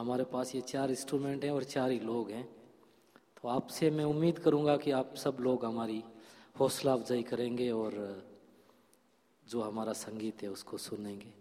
हमारे पास ये चार इंस्ट्रूमेंट हैं और चार ही लोग हैं। तो आपसे मैं उम्मीद करूँगा कि आप सब लोग हमारी हौसला अफजाई करेंगे और जो हमारा संगीत है उसको सुनेंगे।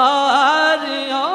हरिया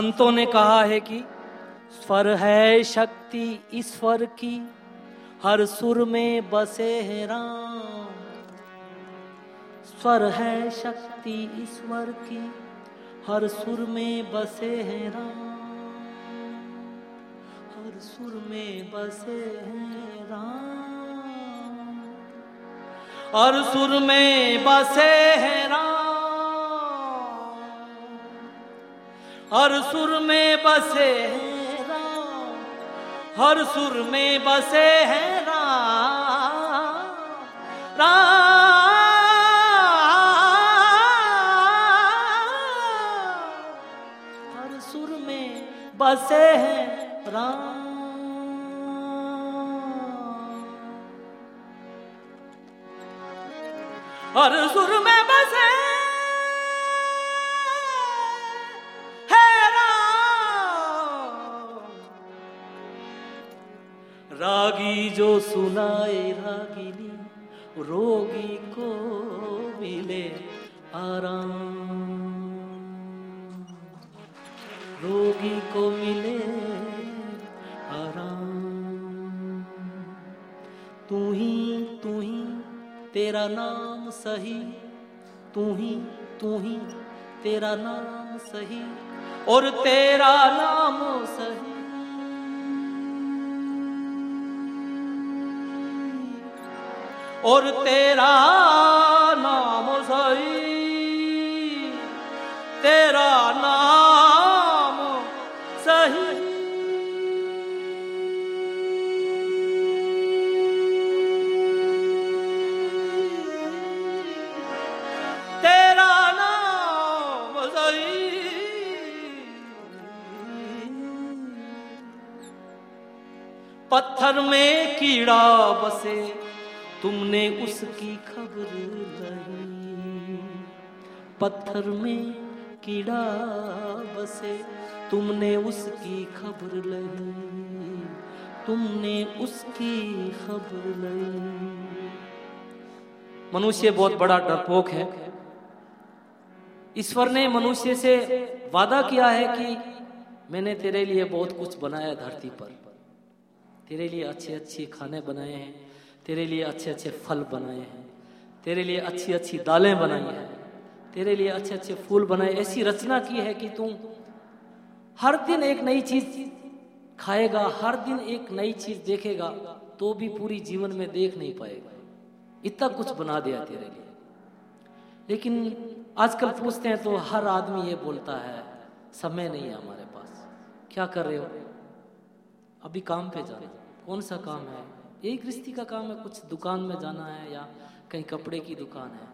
संतों ने कहा है कि स्वर है शक्ति ईश्वर की। हर सुर में बसे हैं राम। स्वर है शक्ति ईश्वर की। हर सुर में बसे हैं राम। हर सुर में बसे हैं राम। हर सुर में बसे हैं राम। हर सुर में बसे हैं राम। हर सुर में बसे हैं राम। राम। हर सुर में बसे हैं राम। हर सुर में बसे रागी जो सुनाए रागिनी, रोगी को मिले आराम। रोगी को मिले आराम। तू ही तू ही, तेरा नाम सही। तू ही तू ही, तेरा नाम सही। और तेरा नाम सही। और तेरा नाम सही। तेरा नाम सही। तेरा नाम सही। पत्थर में कीड़ा बसे तुमने उसकी खबर नहीं। पत्थर में कीड़ा बसे, तुमने उसकी खबर नहीं। तुमने उसकी खबर नहीं। मनुष्य बहुत बड़ा डरपोक है। ईश्वर ने मनुष्य से वादा किया है कि मैंने तेरे लिए बहुत कुछ बनाया धरती पर। तेरे लिए अच्छे अच्छे खाने बनाए हैं। तेरे लिए अच्छे अच्छे फल बनाए हैं। तेरे लिए अच्छी अच्छी दालें बनाई हैं। तेरे लिए अच्छे अच्छे फूल बनाए। ऐसी रचना की है कि तू हर दिन एक नई चीज़ खाएगा, हर दिन एक नई चीज़ देखेगा तो भी पूरी जीवन में देख नहीं पाएगा। इतना कुछ बना दिया तेरे लिए। लेकिन आजकल पूछते हैं तो हर आदमी ये बोलता है, समय नहीं है हमारे पास। क्या कर रहे हो? अभी काम पे जाना। कौन सा काम है? यही गृहस्थी का काम है, कुछ दुकान में जाना है या कहीं कपड़े की दुकान है।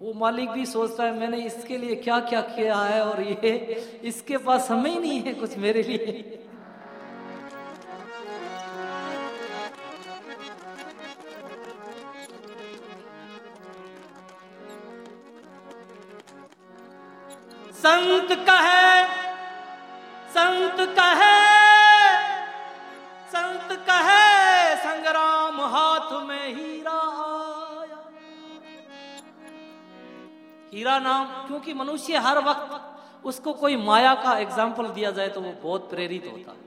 वो मालिक भी सोचता है, मैंने इसके लिए क्या क्या किया है और ये इसके पास समय ही नहीं है कुछ मेरे लिए। संत कहे संत कहे संत कहे, संग्राम हाथ में हीरा आया। हीरा नाम, क्योंकि मनुष्य हर वक्त उसको कोई माया का एग्ज़ाम्पल दिया जाए तो वो बहुत प्रेरित होता है।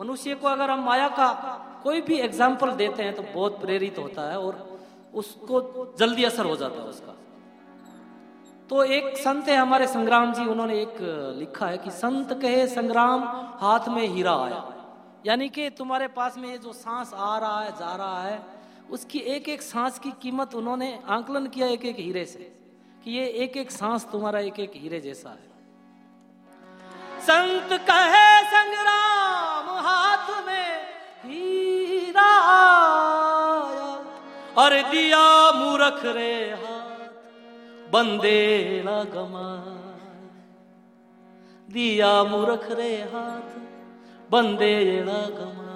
मनुष्य को अगर हम माया का कोई भी एग्ज़ाम्पल देते हैं तो बहुत प्रेरित होता है और उसको जल्दी असर हो जाता है उसका। तो एक संत है हमारे संग्राम जी, उन्होंने एक लिखा है कि, संत कहे, संग्राम हाथ में हीरा आया। यानी कि तुम्हारे पास में ये जो सांस आ रहा है, जा रहा है, उसकी एक एक सांस की कीमत उन्होंने आंकलन किया एक एक हीरे से कि ये एक एक सांस तुम्हारा एक एक हीरे जैसा है। संत कहे संग्राम हाथ में हीरा आया और दिया मूरख रे हाथ बंदेला गमा दिया मूरख रे हाथ बंदेला गमा।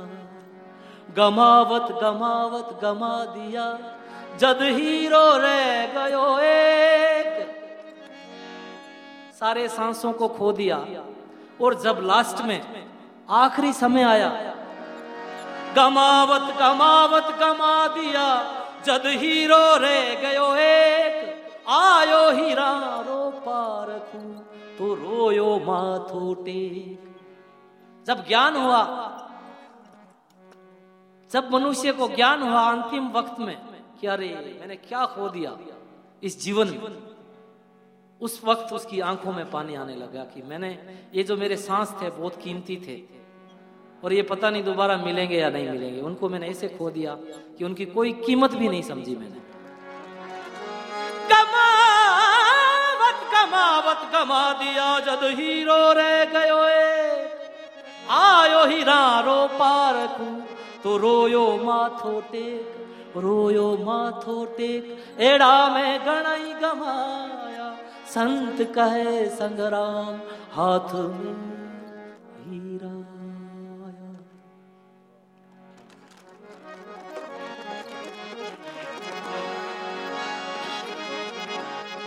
गमावत गमावत, गमा दिया। जद हीरो रह गयो एक। सारे सांसों को खो दिया। और जब लास्ट में आखिरी समय आया, गमावत गमावत, गमा दिया। जद हीरो रह गयो एक, आयो हीरा रो पारखू तो रोयो माथो टेक। जब ज्ञान हुआ, जब मनुष्य को ज्ञान हुआ अंतिम वक्त में कि अरे, मैंने क्या खो दिया इस जीवन में। उस वक्त उसकी आँखों में पानी आने लगा कि मैंने ये जो मेरे सांस थे, बहुत कीमती थे और ये पता नहीं दोबारा मिलेंगे या नहीं मिलेंगे। उनको मैंने ऐसे खो दिया कि उनकी कोई कीमत भी नहीं समझी मैंने। कमावत कमावत, कमा दिया जद हीरो रह गयो आयो हीरा रो पारकू तो रोयो माथो टेक, रोयो माथो टेक। एड़ा में गणाई गमाया। संत कहे संग्राम हाथ में हीरा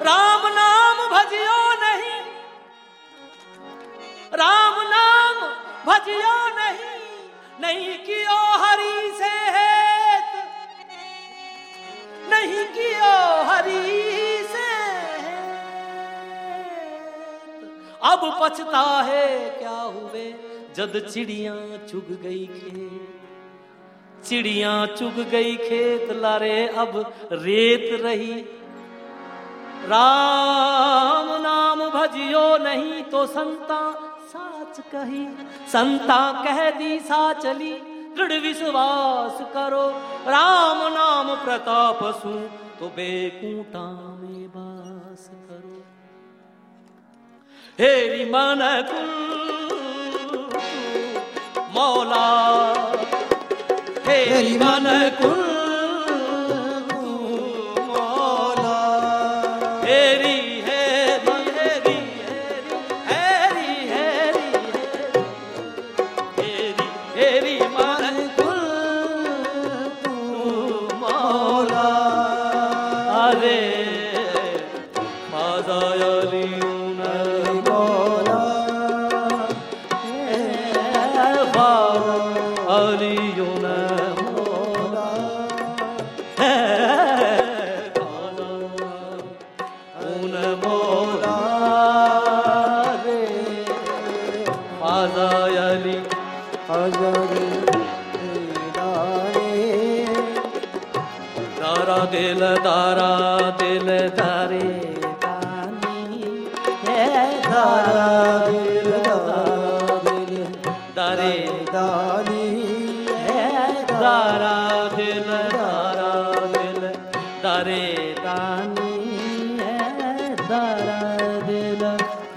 राम नाम भजियो नहीं। राम नाम भजिया नहीं नहीं कियो हरी से हेत नहीं कियो हरी से अब पछता है क्या हुए? जद चिड़िया चुग गई खेत। चिड़िया चुग गई खेत, लारे अब रेत रही। राम नाम भजियो नहीं तो संता सच कही। संता कह दी सा चली दृढ़ विश्वास करो। राम नाम प्रताप सु। तो बेकूटा में बास करो। हेरी मन कुल मौला। हेरी मन कुल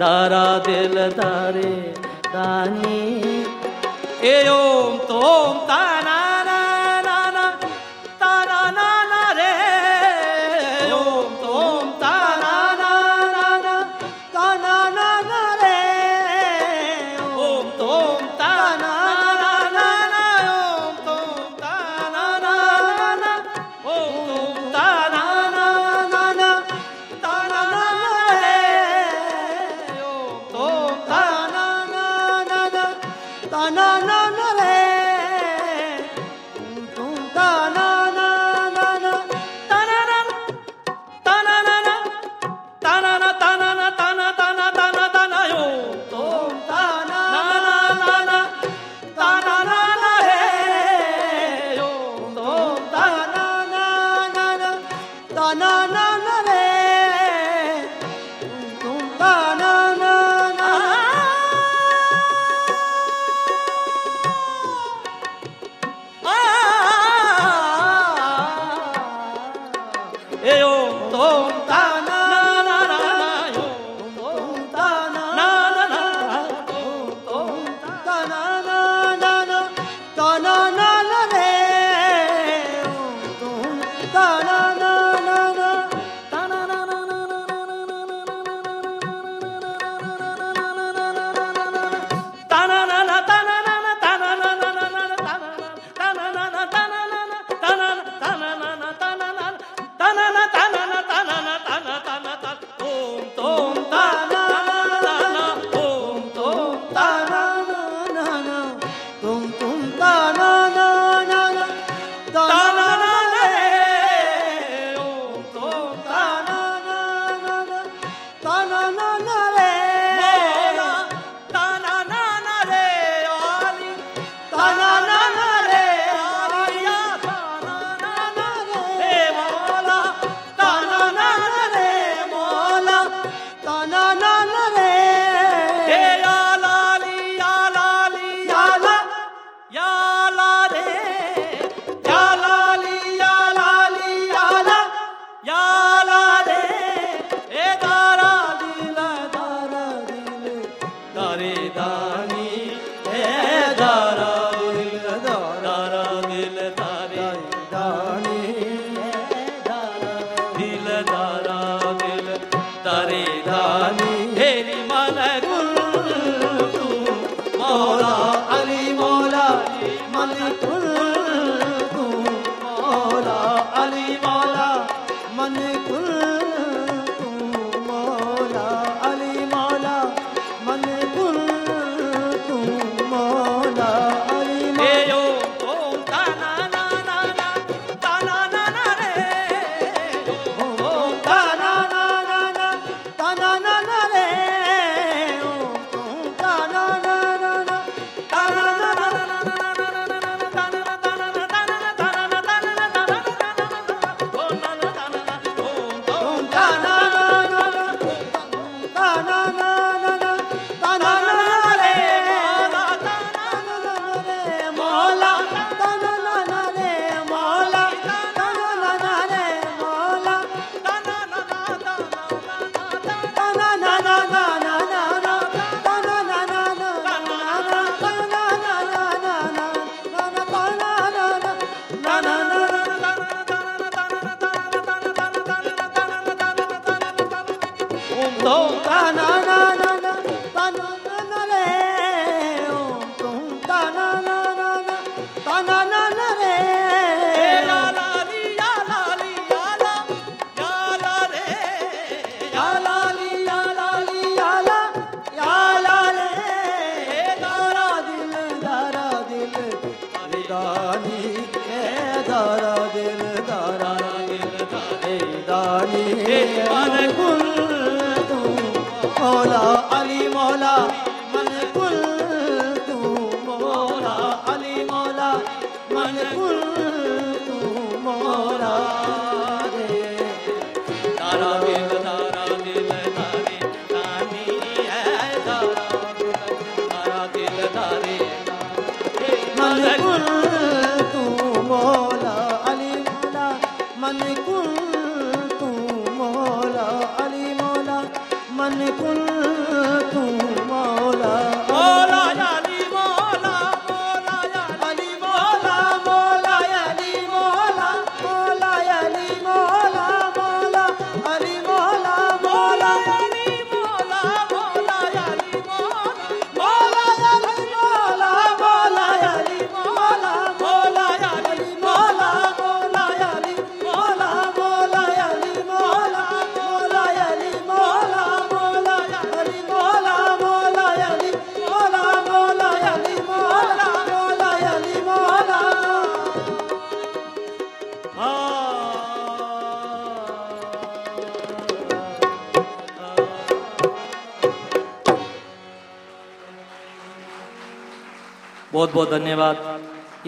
तारा दिल तारे दानी। ए ओम तो ओम तारा।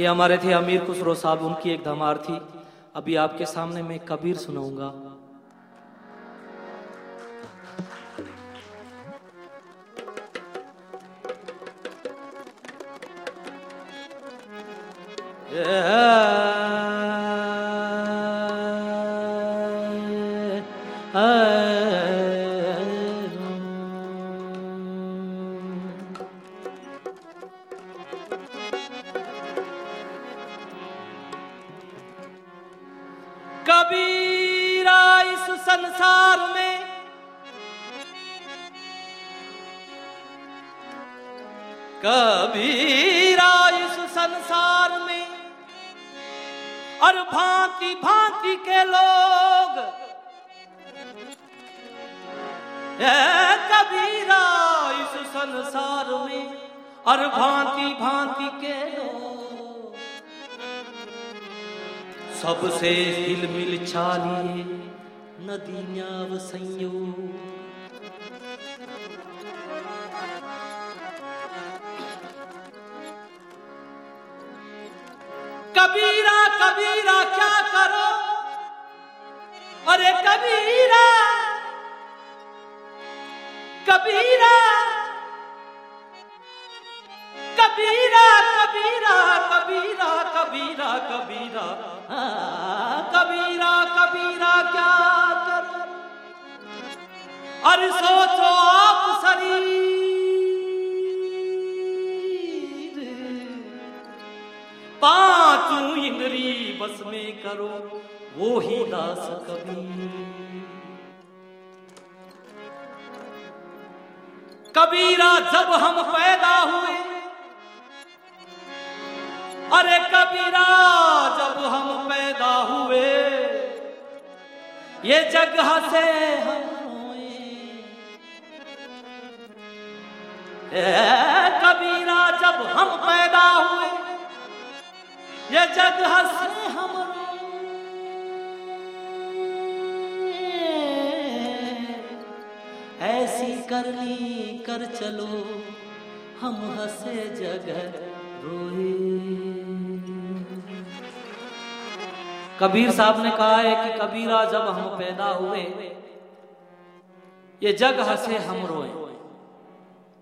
ये हमारे थे अमीर खुसरो साहब, उनकी एक धमार थी। अभी आपके सामने मैं कबीर सुनाऊँगा। कबीरा इस संसार में। कबीरा इस संसार में। और भांति भांति के लोग। कबीरा इस संसार में और भांति भांति के लोग। सबसे हिल मिल छालिए नदियाँ वसैयो कबीरा कबीरा, क्या करो? अरे कबीरा कबीरा कबीरा कबीरा कबीरा कबीरा कबीरा। कबीरा कबीरा, क्या कर? अरे सोचो आप शरीर। पाँचों इंद्री बस में करो, वो ही दास कबीर। कबीरा, जब हम पैदा हुए अरे कबीरा, जब हम पैदा हुए, ये जगह से हम कबीरा, जब हम पैदा हुए, ये जगह से हम ऐसी करनी कर चलो, हम हंसे जगह कबीर साहब ने कहा है कि कबीरा, जब हम पैदा हुए, ये जग हंसे हम रोए।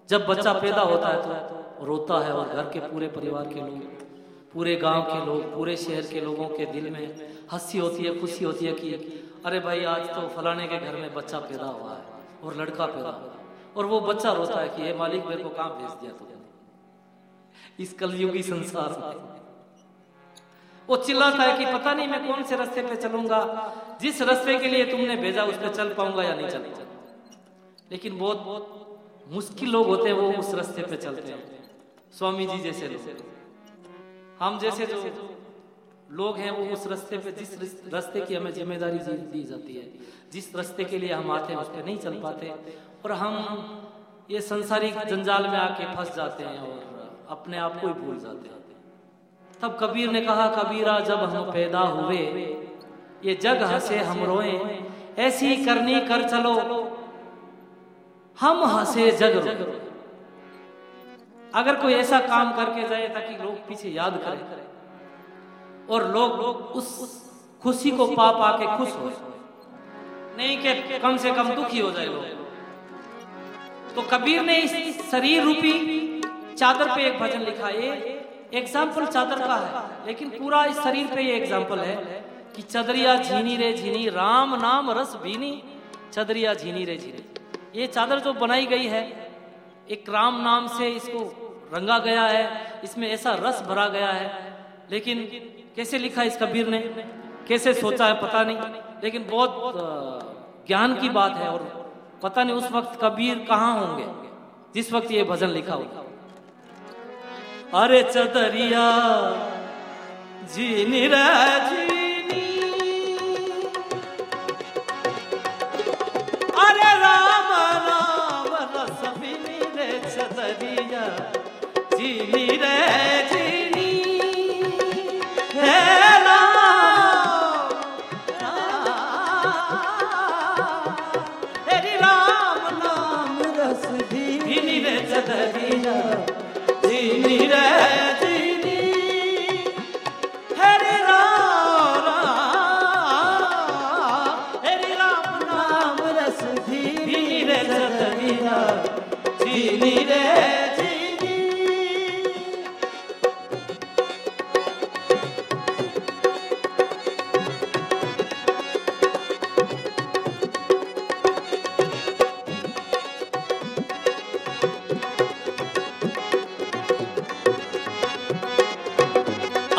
जब बच्चा पैदा होता है तो रोता है और घर के पूरे परिवार के लोग, पूरे गाँव के लोग, पूरे शहर के लोगों के दिल में हँसी होती है, खुशी होती है कि, अरे भाई, आज तो फलाने के घर में बच्चा पैदा हुआ है और लड़का पैदा हुआ और वो बच्चा रोता है कि ये मालिक, मेरे को कहाँ भेज दिया तुमने इस कलयुगी संसार में। वो चिल्लाता है कि पता नहीं मैं कौन से रास्ते पे चलूँगा, जिस रास्ते के लिए तुमने भेजा उस पर चल पाऊँगा या नहीं चल लेकिन बहुत बहुत मुश्किल लोग होते हैं वो उस रास्ते पे चलते हैं। स्वामी जी जैसे लोग। हम जैसे जो लोग हैं वो उस रास्ते पे, जिस रास्ते की हमें ज़िम्मेदारी दी जाती है, जिस रास्ते के लिए हम आते हैं उस पर नहीं चल पाते। और हम ये संसारिक जंजाल में आके फंस जाते हैं और अपने आप को ही भूल जाते हैं। तब कबीर ने कहा, कबीरा, जब हम पैदा हुए, ये जग हंसे हम रोए, ऐसी करनी कर चलो, हम हंसे जग रो अगर कोई ऐसा काम करके जाए ताकि लोग पीछे याद करें, और लोग लोग उस खुशी को पा पा के खुश हो, नहीं कि कम से कम दुखी हो जाए लोग। तो कबीर ने इस शरीर रूपी चादर पे एक भजन लिखा, ये एग्ज़ाम्पल चादर का है, लेकिन पूरा इस शरीर पे ये एग्ज़ाम्पल है कि चदरिया झीनी रे झीनी, राम नाम रस भीनी, चदरिया झीनी रे झीनी। ये चादर जो बनाई गई है, एक राम नाम से इसको रंगा गया है, इसमें ऐसा रस भरा गया है, लेकिन कैसे लिखा इस कबीर ने? कैसे सोचा है पता नहीं, लेकिन बहुत ज्ञान की बात है और पता नहीं उस वक्त कबीर कहाँ होंगे, जिस वक्त ये भजन लिखा होगा। अरे चदरिया जी जीनी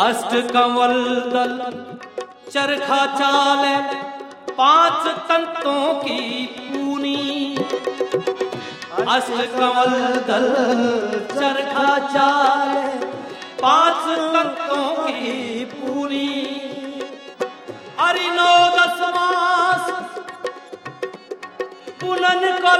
अष्ट कंवल दल चरखा चाल पाँच तंतों की अष्ट कमल दल चरखा चाल पाँच तत्वों की पूरी। अरिनो दस मास पुनन को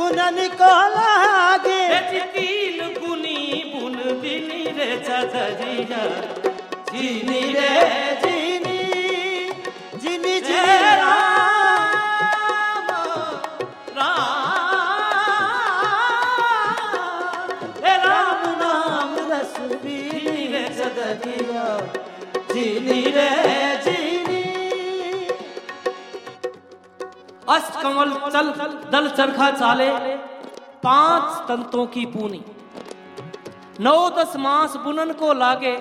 बुनन को लागे तीन बुनी बुन दिनी रे चदरिया जीनी रे जीनी कमल, चल, दल चरखा चाले। पाँच तंतों की पूनी। नौ, दस मास बुनन को लागे।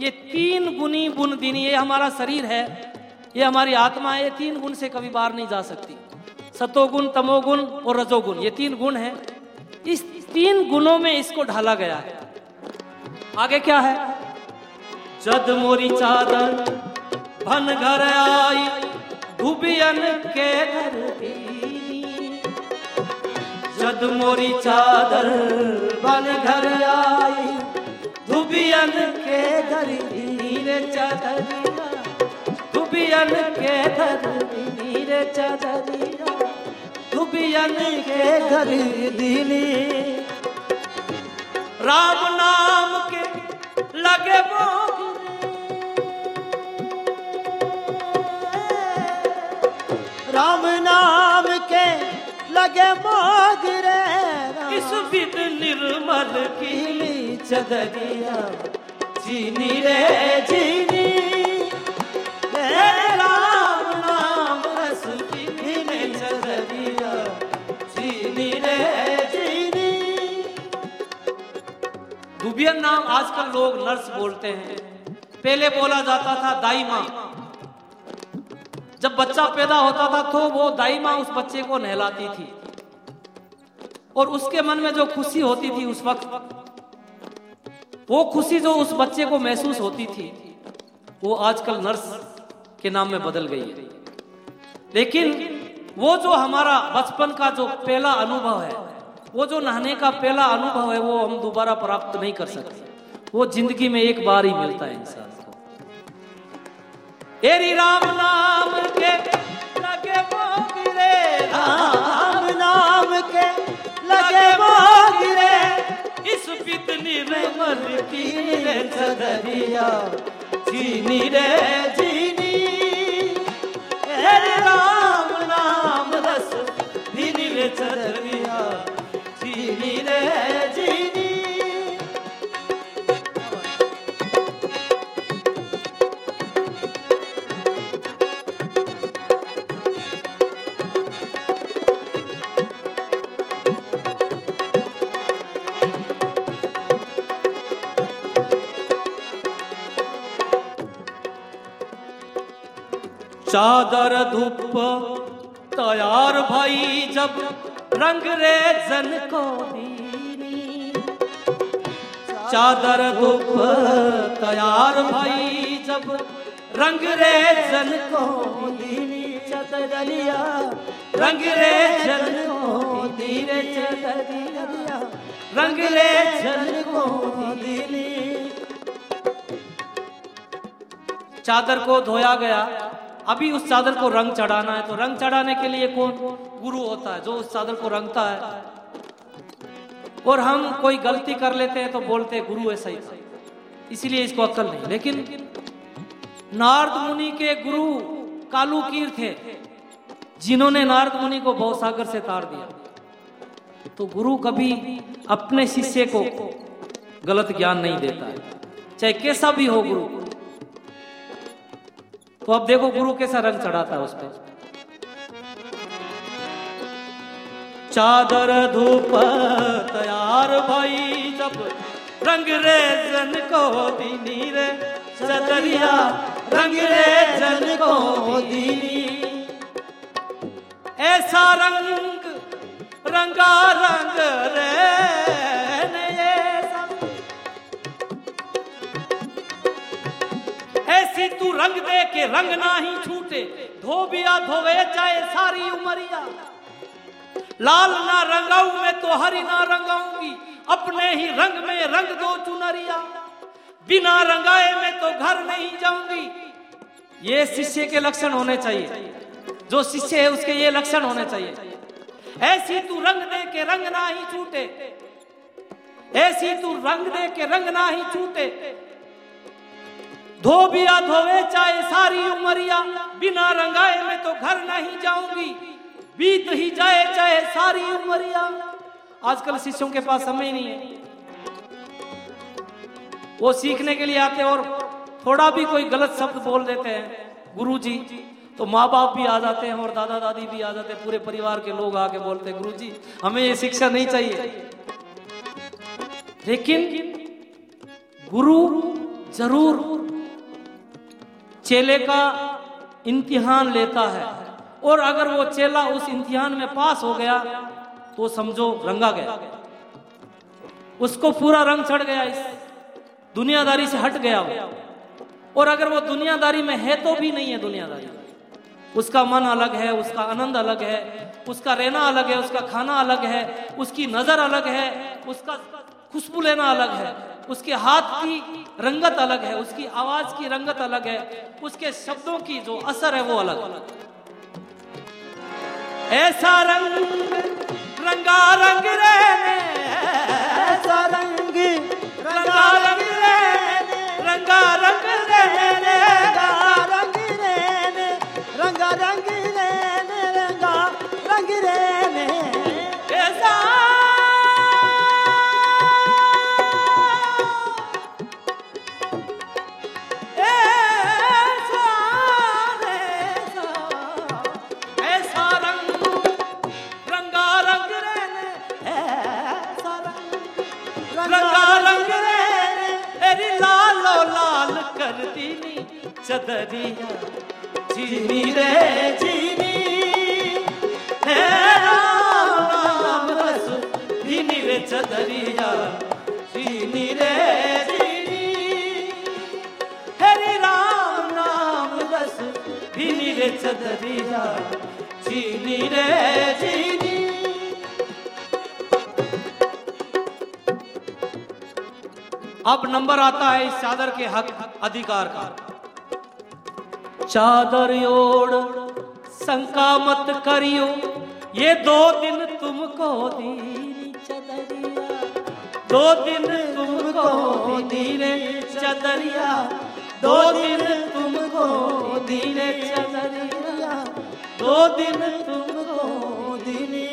ये तीन गुनी बुन दिनी, ये हमारा शरीर है। ये हमारी आत्मा है, ये तीन गुण से कभी बाहर नहीं जा सकती। सतोगुण, तमोगुण और रजोगुण, ये तीन गुण है। इस तीन गुणों में इसको ढाला गया है। आगे क्या है? जद मोरी चादर, भन घर आई। डूबियन के घर जद मोरी चादर बन घर आई, धुबियन के घर रे चादरिया धुबियन के घर रे चादरिया धुबियन के घर दिली राम नाम के लगे मोगी राम नाम के लगे मोगरे इस विद निर्मल की चदरिया। चीनी रे चीनी राम नाम रस की चदरिया। चीनी रे चीनी दुबियन नाम आजकल लोग नर्स बोलते हैं। पहले बोला जाता था दाई माँ। जब बच्चा पैदा होता था तो वो दाई माँ उस बच्चे को नहलाती थी। और उसके मन में जो खुशी होती थी उस वक्त, वो खुशी जो उस बच्चे को महसूस होती थी, वो आजकल नर्स के नाम में बदल गई है। लेकिन वो जो हमारा बचपन का जो पहला अनुभव है, वो जो नहाने का पहला अनुभव है, वो हम दोबारा प्राप्त नहीं कर सकते। वो ज़िंदगी में एक बार ही मिलता है इंसान। को एरी राम नाम के लगे गिरे राम नाम के लगे वो गिरे इस पितनी में मन की रे चदरिया जीनी रे जीनी हे राम नाम रस दीनी रे चादर धूप तैयार भाई, जब रंग रे जन को चादर धूप तैयार भाई, जब रंग रे जन को रंग रे जन को चदरिया, रंग रे जन को दीनी। चादर को धोया गया। अभी उस चादर को रंग चढ़ाना है तो रंग चढ़ाने के लिए कौन गुरु होता है? जो उस चादर को रंगता है। और हम कोई गलती कर लेते हैं तो बोलते हैं, गुरु ऐसा ही इसीलिए इसको अक्ल नहीं। लेकिन नारद मुनि के गुरु कालू कीर थे, जिन्होंने नारद मुनि को भवसागर से तार दिया। तो गुरु कभी अपने शिष्य को गलत ज्ञान नहीं देता है। चाहे कैसा भी हो गुरु तो अब देखो गुरु कैसा रंग चढ़ाता है उस पर चादर धूप तैयार भाई, जब रंग रे जन को दीनी रे चदरिया रंग रे जन को दीनी। ऐसा रंग रंगा रंग रे। ऐसी तू रंग दे के रंग ना ही छूटे। धोबिया धोवे चाहे सारी उमरिया। लाल ना रंगाऊ मैं तो हरी ना रंगाऊँगी। अपने ही रंग में रंग दो चुनरिया। बिना रंगाए मैं तो घर नहीं जाऊँगी। ये शिष्य के लक्षण होने चाहिए। जो शिष्य है, उसके ये लक्षण होने चाहिए। ऐसी तू रंग दे के रंग ना ही छूटे। ऐसी तू रंग दे के रंग ना ही छूटे। धोबिया धोवे चाहे सारी उमरिया, बिना रंगाए मैं तो घर नहीं जाऊँगी। बीत ही जाए चाहे सारी उमरिया। आजकल शिष्यों के पास समय नहीं है। वो सीखने के लिए आते और थोड़ा भी कोई गलत शब्द बोल देते हैं। गुरु जी तो माँ बाप भी आ जाते हैं और दादा दादी भी आ जाते हैं। पूरे परिवार के लोग आके बोलते हैं गुरु जी हमें ये शिक्षा नहीं चाहिए। लेकिन गुरु ज़रूर चेले का इम्तिहान लेता है। और अगर वो चेला उस इम्तिहान में पास हो गया तो समझो रंगा गया। उसको पूरा रंग चढ़ गया, इस दुनियादारी से हट गया वो। और अगर वो दुनियादारी में है तो भी नहीं है दुनियादारी। उसका मन अलग है, उसका आनंद अलग है, उसका रहना अलग है, उसका खाना अलग है, उसकी नज़र अलग है, उसका खुशबू लेना अलग है। उसके हाथ की रंगत अलग है, उसकी आवाज़ की रंगत अलग है, उसके शब्दों की जो असर है वो अलग। ऐसा रंग रंगा रंग ऐसा रंग रंगा चदरिया जीनी रे है राम रस चदरिया रे चीनी हरे राम रस रे चदरिया रे अब नंबर आता है इस चादर के हक अधिकार का। चादर ओढ़, शंका मत करियो, ये दो दिन तुमको दीनी चदरिया। दो दिन तुमको दीने चदरिया। दो दिन तुमको दीने चदरिया। दो दिन तुमको दीनी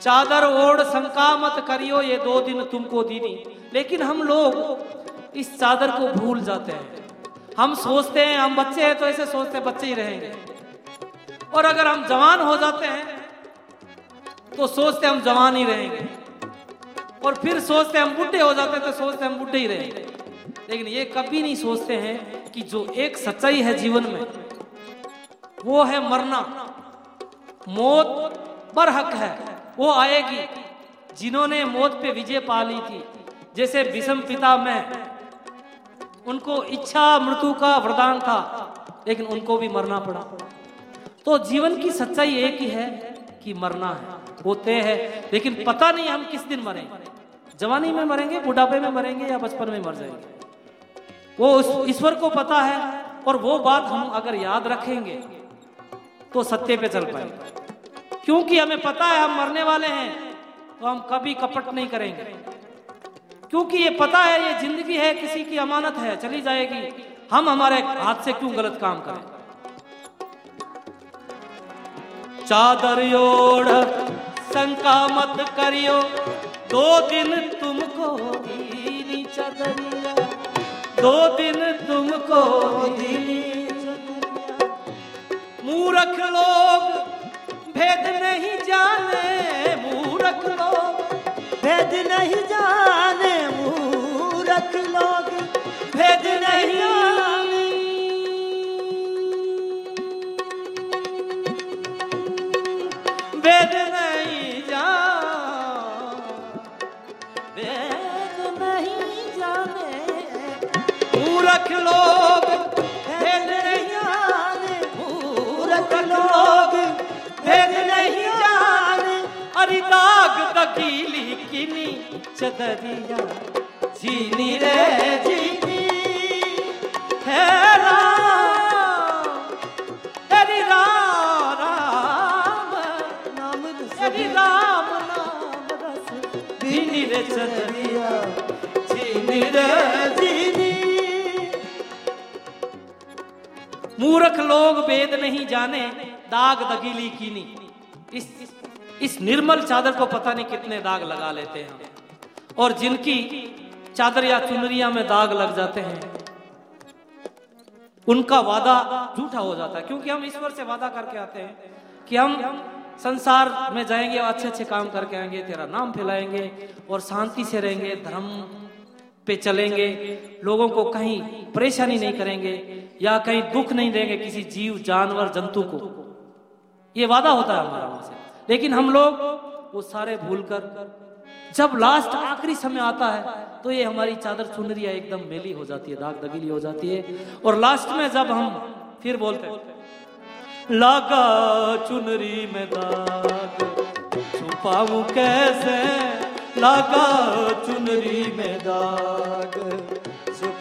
चादर ओढ़, शंका मत करियो, ये दो दिन तुमको दीनी लेकिन हम लोग इस चादर को भूल जाते हैं। हम सोचते हैं, हम बच्चे हैं तो ऐसे सोचते बच्चे ही रहेंगे। और अगर हम जवान हो जाते हैं तो सोचते हम जवान ही रहेंगे। और फिर सोचते हम बुढ़े हो जाते तो सोचते हम बुढ़े ही रहेंगे। लेकिन ये कभी नहीं सोचते हैं कि जो एक सच्चाई है जीवन में, वो है मरना। मौत बरहक है, वो आएगी। जिन्होंने मौत पे विजय पा ली थी, जैसे विषम पिता में उनको इच्छा मृत्यु का वरदान था, लेकिन उनको भी मरना पड़ा। तो जीवन की सच्चाई एक ही है कि मरना है। वो तय है, लेकिन पता नहीं हम किस दिन मरेंगे जवानी में मरेंगे, बुढ़ापे में मरेंगे या बचपन में मर जाएँगे। वो ईश्वर को पता है और वो बात हम अगर याद रखेंगे तो सत्य पे चल पाएँगे। क्योंकि हमें पता है हम मरने वाले हैं तो हम कभी कपट नहीं करेंगे। क्योंकि ये पता है, ये ज़िंदगी है, किसी की अमानत है, चली जाएगी। हम हमारे हाथ से क्यों गलत काम करें? चादर ओढ़, शंका मत करियो। दो दिन तुमको दीनी चादरिया। दो दिन तुमको दीनी मूर्ख लोग, भेद नहीं जाने, मूर्ख लोग, भेद नहीं जाने चदरिया जीनी रे जीनी मूर्ख लोग वेद नहीं जाने दाग दगीली कीनी इस इस निर्मल चादर को पता नहीं कितने दाग लगा लेते हैं। और जिनकी चादर या चुनरिया में दाग लग जाते हैं उनका वादा झूठा हो जाता है, क्योंकि हम ईश्वर से वादा करके आते हैं कि हम संसार में जाएँगे और अच्छे अच्छे काम करके आएँगे, तेरा नाम फैलाएँगे और शांति से रहेंगे, धर्म पे चलेंगे, लोगों को कहीं परेशानी नहीं करेंगे या कहीं दुख नहीं देंगे किसी जीव, जानवर, जंतु को। ये वादा होता है हमारा वहाँ से। लेकिन हम लोग वो सारे भूल कर जब लास्ट आखिरी समय आता है तो ये हमारी चादर चुनरिया एकदम मेली हो जाती है, दाग दगीली हो जाती है। और लास्ट में जब हम फिर बोलते लागा चुनरी में दाग, छुपाऊं कैसे? लागा चुनरी में दाग,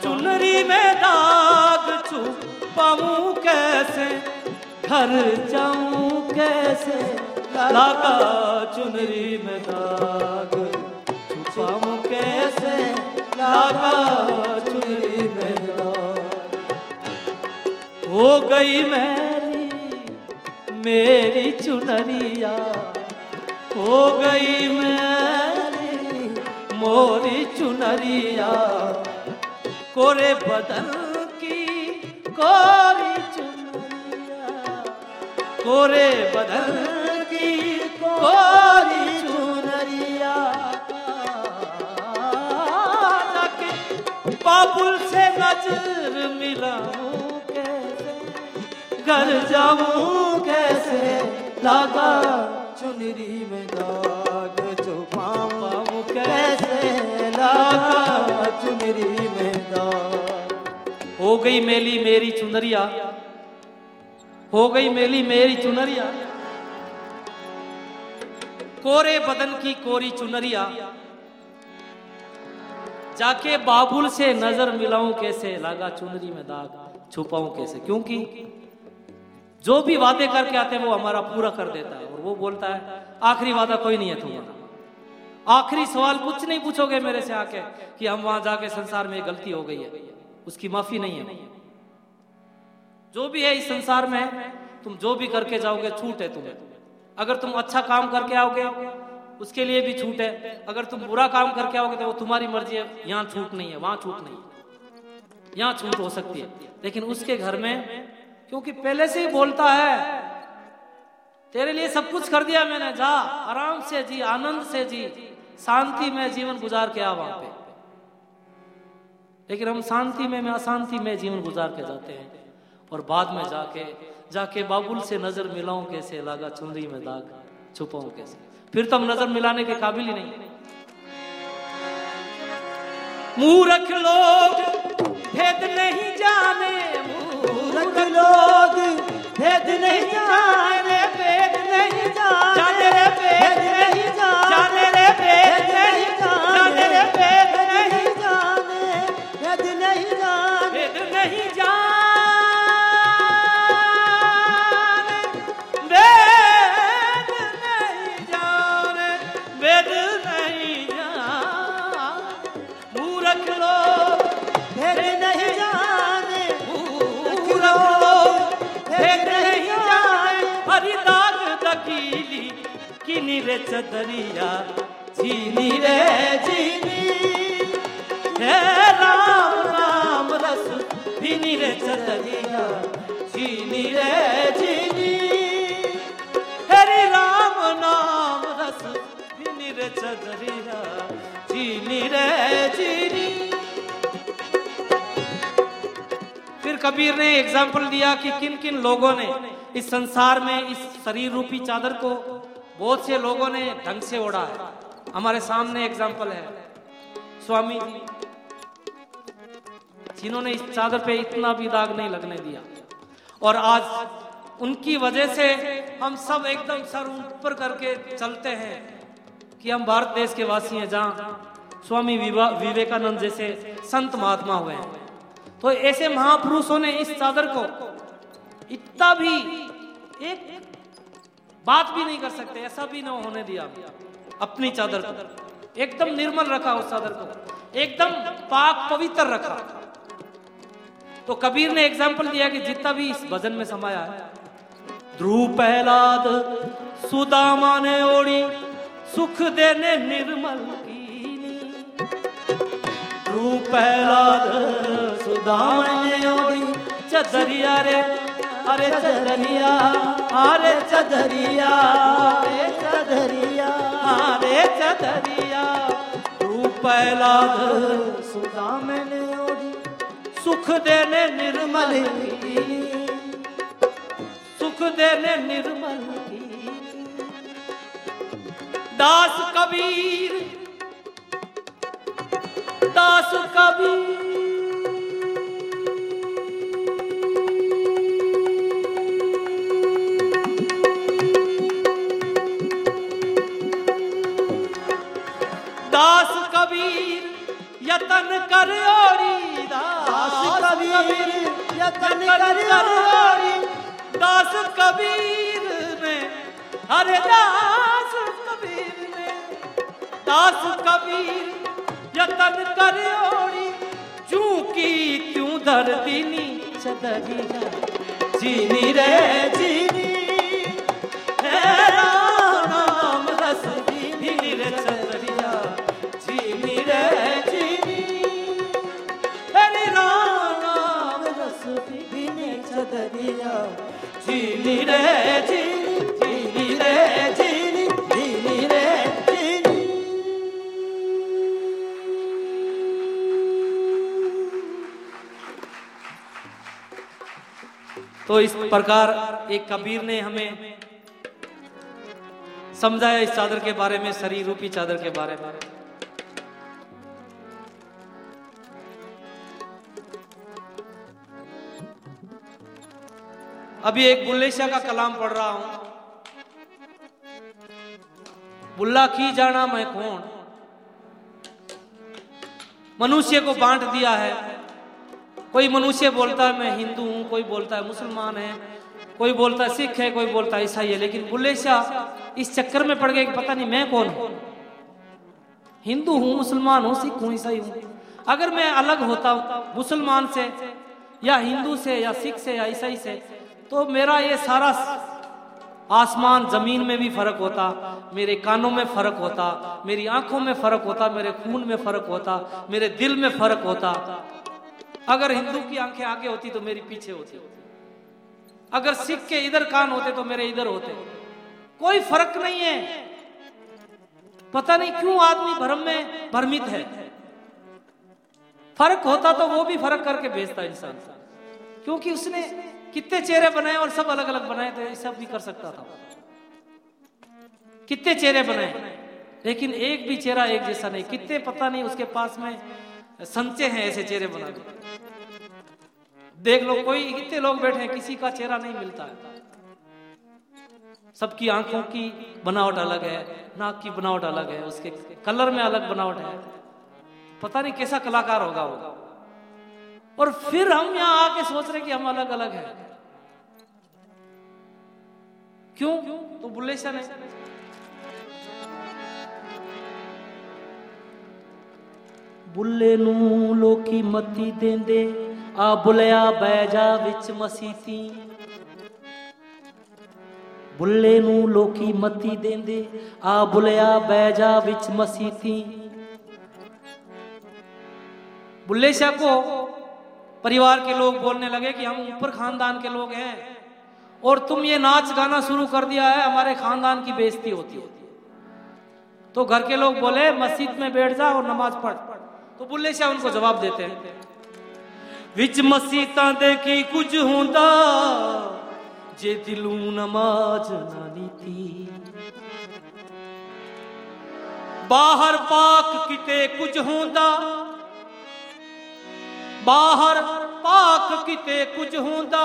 चुनरी में दाग छुपाऊं कैसे? घर जाऊँ कैसे? लागा चुनरी में दाग लागा चुनरी में हो गई मेरी मेरी चुनरिया। हो गई मेरी मोरी चुनरिया। कोरे बदन की कोरी चुनरिया। कोरे बदन की कोरी चुनरिया। बाबुल से नज़र मिलाऊं कैसे? घर जाऊँ कैसे? लागा चुनरी में दाग छुपाऊं कैसे? लागा चुनरी में दाग। हो गई मेली मेरी चुनरिया। हो गई मेली मेरी चुनरिया। कोरे बदन की कोरी चुनरिया। जाके बाबुल से नज़र मिलाऊं कैसे? लगा चुनरी में दाग, छुपाऊं कैसे? क्योंकि जो भी वादे करके आते हैं, वो हमारा पूरा कर देता है। और वो बोलता है, आखिरी वादा कोई नहीं है तुम्हारा। आखिरी सवाल कुछ नहीं पूछोगे मेरे से आके कि हम वहाँ जाके संसार में गलती हो गई है। उसकी माफ़ी नहीं है। जो भी है इस संसार में, तुम जो भी करके जाओगे, छूट है तुम्हें। अगर तुम अच्छा काम करके आओगे उसके लिए भी छूट है। अगर तुम बुरा काम करके आओगे तो वो तुम्हारी मर्ज़ी है। यहाँ छूट नहीं है वहाँ छूट नहीं है। यहाँ छूट हो सकती है। लेकिन उसके घर में क्योंकि पहले से ही बोलता है तेरे लिए सब कुछ कर दिया मैंने जा आराम से जी आनंद से जी शांति में जीवन गुजार के आ वहाँ पे। लेकिन हम शांति में, अशांति में जीवन गुजार के जाते हैं और बाद में जाके जाके बाबुल से नज़र मिलाऊं कैसे लागा चुनरी में दाग छुपाऊं कैसे। फिर तो हम नज़र मिलाने के काबिल ही नहीं। मूर्ख लोग भेद नहीं जाने मूर्ख लोग भेद नहीं जाने। किनी रे चदरिया चीनी रे जीनी हे राम राम रस भीनी रे चदरिया चीनी रे चीनी। हरे राम, नाम रस भीनी रे चदरिया चीनी रे चीनी। फिर कबीर ने एग्ज़ाम्पल दिया कि किन किन लोगों ने इस संसार में इस शरीर रूपी चादर को बहुत से लोगों ने ढंग से ओढ़ा है। हमारे सामने एग्ज़ाम्पल है। स्वामी जी, जिन्होंने इस चादर पे इतना भी दाग नहीं लगने दिया। और आज उनकी वजह से हम सब एकदम सर ऊपर करके चलते हैं कि हम भारत देश के वासी हैं, जहाँ स्वामी विवेकानंद जैसे संत महात्मा हुए हैं। तो ऐसे महापुरुषों ने इस चादर को इतना भी एक बात भी नहीं कर सकते, ऐसा भी ना होने दिया। अपनी चादर को। एकदम निर्मल रखा उस चादर को। एकदम पाक पवित्र रखा। तो कबीर ने एग्ज़ाम्पल दिया कि जितना भी इस भजन में समाया है। ध्रुव प्रहलाद सुदामा ने ओढ़ी, सुख देने निर्मल ध्रुव प्रहलाद सुदामा ने ओढ़ी, चदरिया रे अरे चदरिया अरे चदरिया रे चदरिया अरे चदरिया ध्रुव प्रहलाद सुदाम ने ओढ़ी सुख देने निर्मल की सुख देने निर्मल की दास कबीर दास कबीर दास कबीर यतन कर ओरी दास कबीर यतन कर ओरी दास कबीर ने अरे दास कबीर ने दास कबीर यतन कर ओरी जू की क्यों धर दीनी चदरिया चीनी रे चीनी हे तो इस प्रकार एक कबीर ने हमें समझाया इस चादर के बारे में, शरीर रूपी चादर के बारे में। अभी एक बुल्ले शाह का कलाम पढ़ रहा हूँ। बुल्ला की जाना मैं कौन? मनुष्य को बांट दिया है। कोई मनुष्य बोलता है, मैं हिंदू हूँ, कोई बोलता है, मुसलमान है, कोई बोलता है, सिख है, कोई बोलता है, ईसाई है। लेकिन बुल्ले शाह इस चक्कर में पड़ गए कि पता नहीं मैं कौन हूँ। हिंदू हूँ, मुसलमान हूँ, सिख हूँ, ईसाई हूँ। अगर मैं अलग होता हूँ मुसलमान से, या हिंदू से, या सिख से, या ईसाई से तो मेरा ये सारा आसमान ज़मीन में भी फ़र्क होता, मेरे कानों में फ़र्क होता, मेरी आँखों में फ़र्क होता, मेरे खून में फ़र्क होता, मेरे दिल में फ़र्क होता। अगर हिंदू की आँखें आगे होती तो मेरी पीछे होती। अगर सिख के इधर कान होते तो मेरे इधर होते। कोई फ़र्क नहीं है। पता नहीं क्यों आदमी भ्रम में भ्रमित है। फ़र्क होता तो वो भी फ़र्क करके भेजता इंसान। क्योंकि उसने कितने चेहरे बनाए और सब अलग अलग बनाए थे सब भी कर सकता था। कितने चेहरे बनाए, लेकिन एक भी चेहरा एक जैसा नहीं। कितने, पता नहीं, उसके पास में संचय हैं ऐसे चेहरे बना देख लो, कोई कितने लोग बैठे हैं, किसी का चेहरा नहीं मिलता है। सबकी आँखों की बनावट अलग है, नाक की बनावट अलग है, उसके कलर में अलग बनावट है। पता नहीं कैसा कलाकार होगा वो। और फिर हम यहाँ आके सोच रहे कि हम अलग अलग हैं। क्यों तो बुल्ले शाह ने ਬੁੱਲੇ ਨੂੰ ਲੋਕੀ ਮੱਤੀ ਦਿੰਦੇ ਆ ਬੁਲਿਆ ਬੈ ਜਾ ਵਿੱਚ ਮਸੀਤੀ ਬੁੱਲੇ ਨੂੰ ਲੋਕੀ ਮੱਤੀ ਦਿੰਦੇ ਆ ਬੁਲਿਆ ਬੈ ਜਾ ਵਿੱਚ ਮਸੀਤੀ बुल्ले शाह को परिवार के लोग बोलने लगे कि हम ऊपर खानदान के लोग हैं और तुम ये नाच गाना शुरू कर दिया है, हमारे खानदान की बेइज्जती होती होती तो घर के लोग बोले, मस्जिद में बैठ जा और नमाज़ पढ़। तो बुल्ले शाह उनको जवाब देते हैं। विच मसीता दे की कुछ होंदा, जे दिलू नमाज़ ना नीती। बाहर पाक किते कुछ होंदा, बाहर पाक किते कुछ होंदा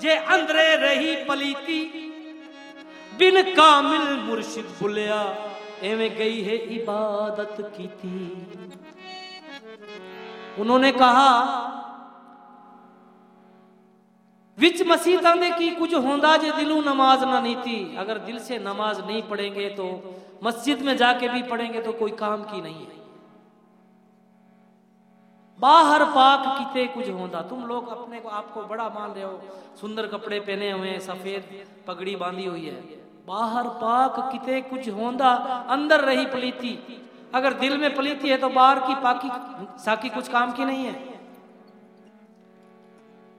जे अंदरे रही पलीती बिन कामिल मुर्शिद बुलिया, एवं गई है इबादत की थी उन्होंने कहा, विच मसीह आंदे की कुछ होंदा जे दिलू नमाज़ ना नीति। अगर दिल से नमाज़ नहीं पढ़ेंगे तो मस्जिद में जाके भी पढ़ेंगे तो कोई काम की नहीं है। बाहर पाक किते कुछ होंदा। तुम लोग अपने को आपको बड़ा मान रहे हो। सुंदर कपड़े पहने हुए हैं, सफ़ेद पगड़ी बांधी हुई है। बाहर पाक किते कुछ होंदा, अंदर रही पलीती। अगर दिल में पलीती है तो बाहर की पाकी, साकी कुछ काम की नहीं है।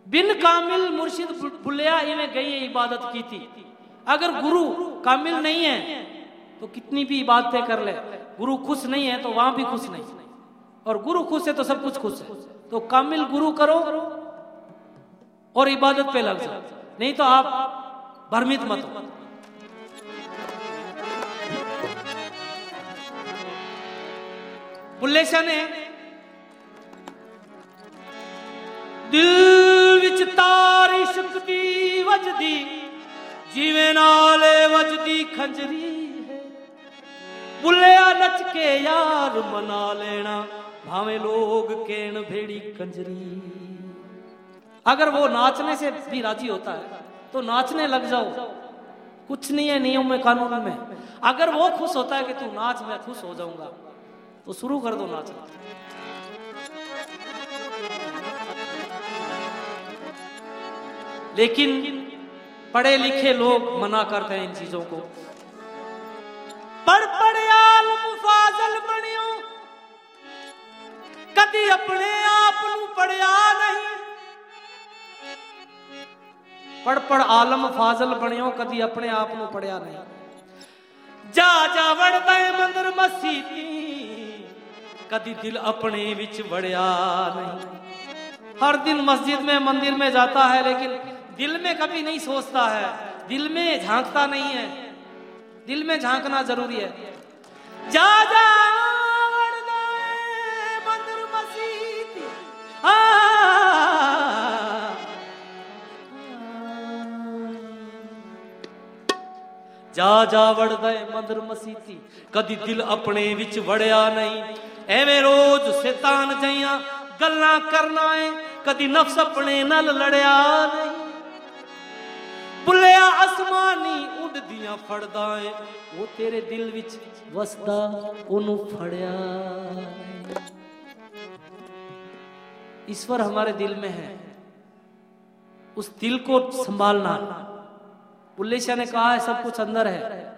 बिन कामिल मुर्शिद बुलिया इन्हें गई इबादत की थी। अगर गुरु कामिल नहीं है तो कितनी भी इबादतें कर ले। गुरु खुश नहीं है तो वहाँ भी खुश नहीं। और गुरु खुश है तो सब कुछ खुश है। तो कामिल गुरु करो और इबादत पे लग जाओ। नहीं तो आप भ्रमित मत हो। बुल्ले शाह ने दिल विच तारी शक्ति वजदी, जीवे नाले वजदी खंजरी है। बुल्ले नच के यार मना लेना। भावे लोग केण भेड़ी कंजरी। अगर वो नाचने से भी राज़ी होता है तो नाचने लग जाओ। कुछ नहीं है नियम में, कानून में। अगर वो खुश होता है कि तू नाच, मैं खुश हो जाऊँगा तो शुरू कर दो नाचना लेकिन पढ़े लिखे लोग मना करते हैं इन चीज़ों को। पढ़ पढ़ आलम फाजल बनियो कदी अपने आप पढ़िया नहीं। पढ़ पढ़ आलम फाजल बनियो कदी अपने आप पढ़िया नहीं। जा जा वड़दा मंदिर मसीती कदी दिल अपने विच वड़िया नहीं। हर दिन मस्जिद में, मंदिर में जाता है, लेकिन दिल में कभी नहीं सोचता है। दिल में झांकता नहीं है। दिल में झांकना ज़रूरी है। जा जा ਜਾ ਜਾ ਵੜਦਾ ਏ ਮੰਦਰ ਮਸੀਤੀ, ਕਦੀ ਦਿਲ ਆਪਣੇ ਵਿੱਚ ਵੜਿਆ ਨਹੀਂ। ਐਵੇਂ ਰੋਜ਼ ਸ਼ੈਤਾਨ ਜਈਆਂ ਗੱਲਾਂ ਕਰਨਾ ਏ, ਕਦੀ ਨਫਸ ਆਪਣੇ ਨਾਲ ਲੜਿਆ ਨਹੀਂ। ਬੁੱਲਿਆ ਅਸਮਾਨੀ ਉੱਡਦੀਆਂ ਫੜਦਾ ਏ, ਉਹ ਤੇਰੇ ਦਿਲ ਵਿੱਚ ਵਸਦਾ, ਉਹਨੂੰ ਫੜਿਆ ईश्वर हमारे दिल में है। उस दिल को संभालना। पुलिसिया ने कहा है सब कुछ अंदर है।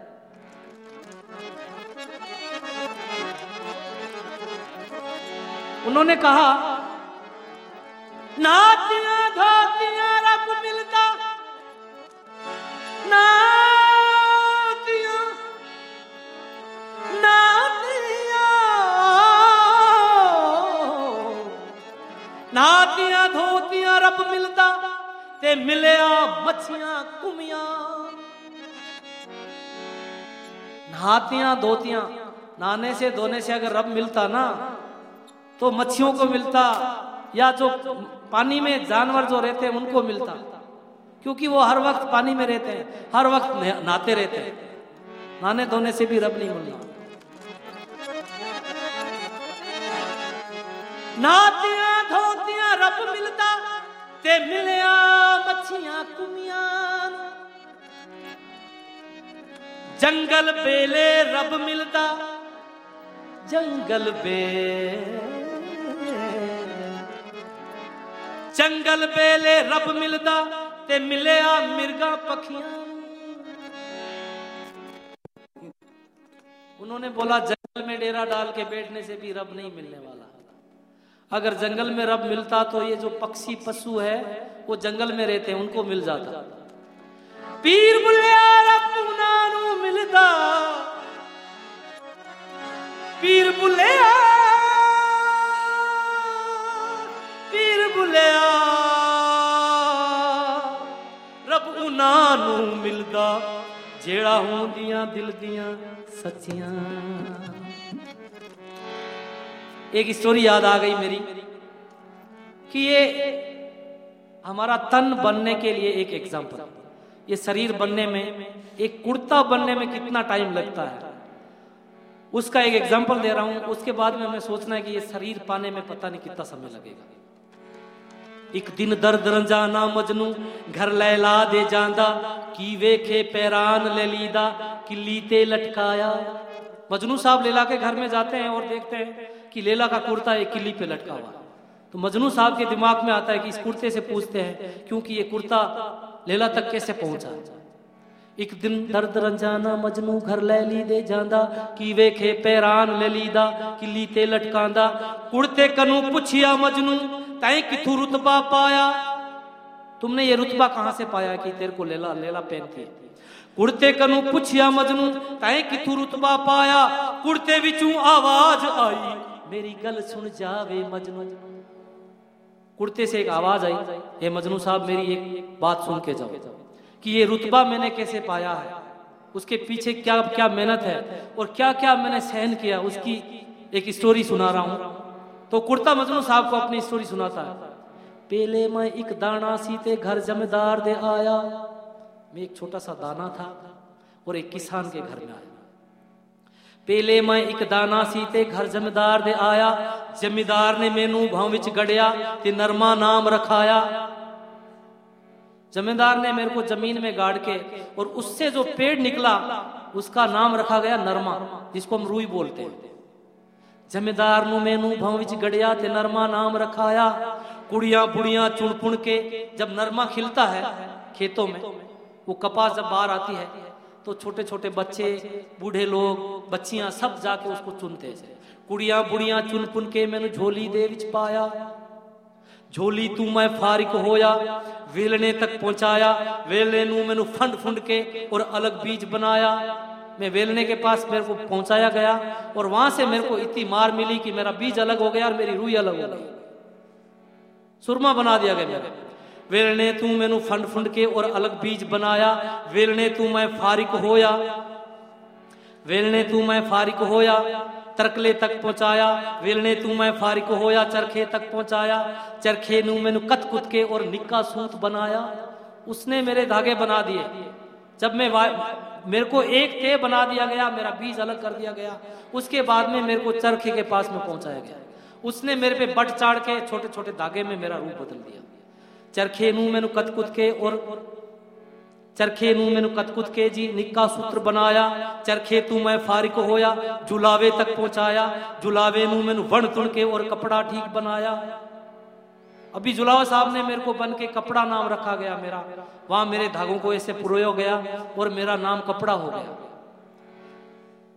उन्होंने कहा नातिया धोतिया रब मिलता। नातिया ते मिलिया मच्छियाँ, कुमिया। नहातियाँ, धोतियाँ। नहाने से, धोने से अगर रब मिलता ना तो मच्छियों को मिलता, या जो पानी में जानवर जो रहते हैं, उनको मिलता। क्योंकि वो हर वक्त पानी में रहते हैं, हर वक्त नहाते रहते हैं। नहाने, धोने से भी रब नहीं मिलना नहातियाँ, धोतियाँ, रब मिलता। ते मिलिया मच्छियाँ कुमियाँ जंगल बेले रब मिलता जंगल बेले जंगल बेले रब मिलता ते मिलिया मिर्गा पखियाँ उन्होंने बोला, जंगल में डेरा डाल के बैठने से भी रब नहीं मिलने वाला। अगर जंगल में रब मिलता तो ये जो पक्षी पशु है, वो जंगल में रहते हैं उनको मिल जाता। पीर मिलता। पीर बुलिया पीर बुलिया रब नानू मिलता। जेड़ा होंदियाँ दिल दियाँ सच्चियाँ। एक स्टोरी याद आ गई मेरी, कि ये हमारा तन बनने के लिए एक एग्ज़ाम्पल ये शरीर बनने में, एक कुर्ता बनने में कितना टाइम लगता है। उसका एक एग्ज़ाम्पल दे रहा हूँ, उसके बाद में हमें सोचना है कि ये शरीर पाने में पता नहीं कितना समय लगेगा। एक दिन दर्द रंजाना मजनू, घर लैला दे जांदा की वेखे पैरान ले लीदा किली ते लटकाया। मजनू साहब लेला के घर में जाते हैं और देखते हैं कि लेला का कुर्ता एक किली पे लटका हुआ तो मजनू साहब के दिमाग में आता है कि इस कुर्ते से पूछते हैं, क्योंकि ये कुर्ता लेला तक कैसे पहुँचा? एक दिन दर्द रंजाना, मजनू घर ले ली दे जांदा, की वेखे पैरान ले लीदा किली ते लटकांदा। कुर्ते कनु पुछिया मजनू तय किथू रुतबा पाया? तुमने ये रुतबा कहाँ से पाया कि तेरे को लेला लेला पहनती कुर्ते कनु पुछिया मजनू तय किथू रुतबा पाया? कुर्ते विचू आवाज़ आई। मेरी गल सुन जावे मजनू। कुर्ते से एक आवाज़ आई, हे मजनू साहब, मेरी एक बात सुन के जाओ, कि ये रुतबा मैंने कैसे पाया है? उसके पीछे क्या क्या मेहनत है और क्या क्या मैंने सहन किया, उसकी एक स्टोरी सुना रहा हूँ। तो कुर्ता मजनू साहब को अपनी स्टोरी सुनाता है। पहले मैं एक दाना सीते घर जमेदार दे आया। मैं एक छोटा सा दाना था और एक किसान के घर में आया। पहले मैं एक दाना सीते घर जमींदार दे आया। जमींदार ने मैनू भाव विच गड़िया ते नरमा नाम रखाया। जमींदार ने मेरे को ज़मीन में गाड़ के और उससे जो पेड़ निकला, उसका नाम रखा गया नरमा, जिसको हम रूई बोलते हैं। जमींदार नु मैनू विच गड़िया ते नरमा नाम रखाया। कुड़िया बुड़िया चुन पुण के जब नरमा खिलता है खेतों में, वो कपास जब बाहर आती है तो छोटे छोटे बच्चे, बूढ़े लोग, बच्चियाँ सब जाके उसको चुनते थे। कुड़िया बुड़िया चुन पुन के मैंने झोली दे विच पाया। झोली तू मैं फारिक होया, वेलने तक पहुँचाया। वेलने नु मैनू फंड फुंड के और अलग बीज बनाया। मैं वेलने के पास मेरे को पहुँचाया गया और वहाँ से मेरे को इतनी मार मिली कि मेरा बीज अलग हो गया और मेरी रूई अलग हो गई। सुरमा बना दिया गया मेरे वेलने तू मैनू फंड फुंड के और अलग बीज बनाया। वेलने तू मैं फारिक होया। वेलने तू मैं फारिक होया तरकले तक पहुँचाया। वेलने तू मैं फारिक होया, चरखे तक पहुँचाया। चरखे नू मैनू कत कुत के और निक्का सूत बनाया। उसने मेरे धागे बना दिए। जब मैं मेरे को एक ते बना दिया गया, मेरा बीज अलग कर दिया गया। उसके बाद में मेरे को चरखे के पास में पहुँचाया गया। उसने मेरे पे बट चाड़ के छोटे छोटे धागे में मेरा रूप बदल दिया। चरखे नू मैनू कतकुत के और चरखे नू मैनू कतकुत के जी निक्का सूत्र बनाया। चरखे तू मैं फारिक होया, जुलावे तक पहुँचाया। जुलावे नू मैनू वण तुण के और कपड़ा ठीक बनाया। अभी जुलावा साहब ने मेरे को बन के कपड़ा नाम रखा गया मेरा। वहाँ मेरे धागों को ऐसे पुरोयो गया और मेरा नाम कपड़ा हो गया।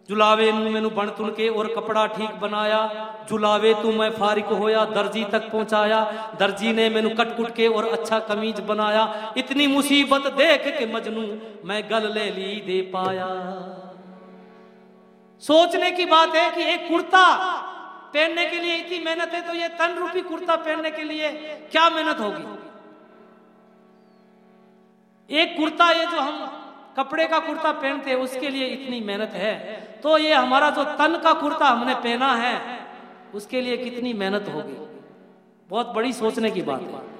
जुलावे नू मैनू बन तुन के और कपड़ा ठीक बनाया। जुलावे तू मैं फारिक होया, दर्जी तक पहुँचाया। दर्जी ने मैनू कट कुट के और अच्छा कमीज बनाया। इतनी मुसीबत देख के मजनू, मैं गल ले ली दे पाया। सोचने की बात है कि एक कुर्ता पहनने के लिए इतनी मेहनत है तो ये तन रूपी कुर्ता पहनने के लिए क्या मेहनत होगी? एक कुर्ता ये जो हम कपड़े का कुर्ता पहनते हैं, उसके लिए इतनी मेहनत है। तो ये हमारा जो तन का कुर्ता हमने पहना है उसके लिए कितनी मेहनत होगी? बहुत बड़ी सोचने की बात है।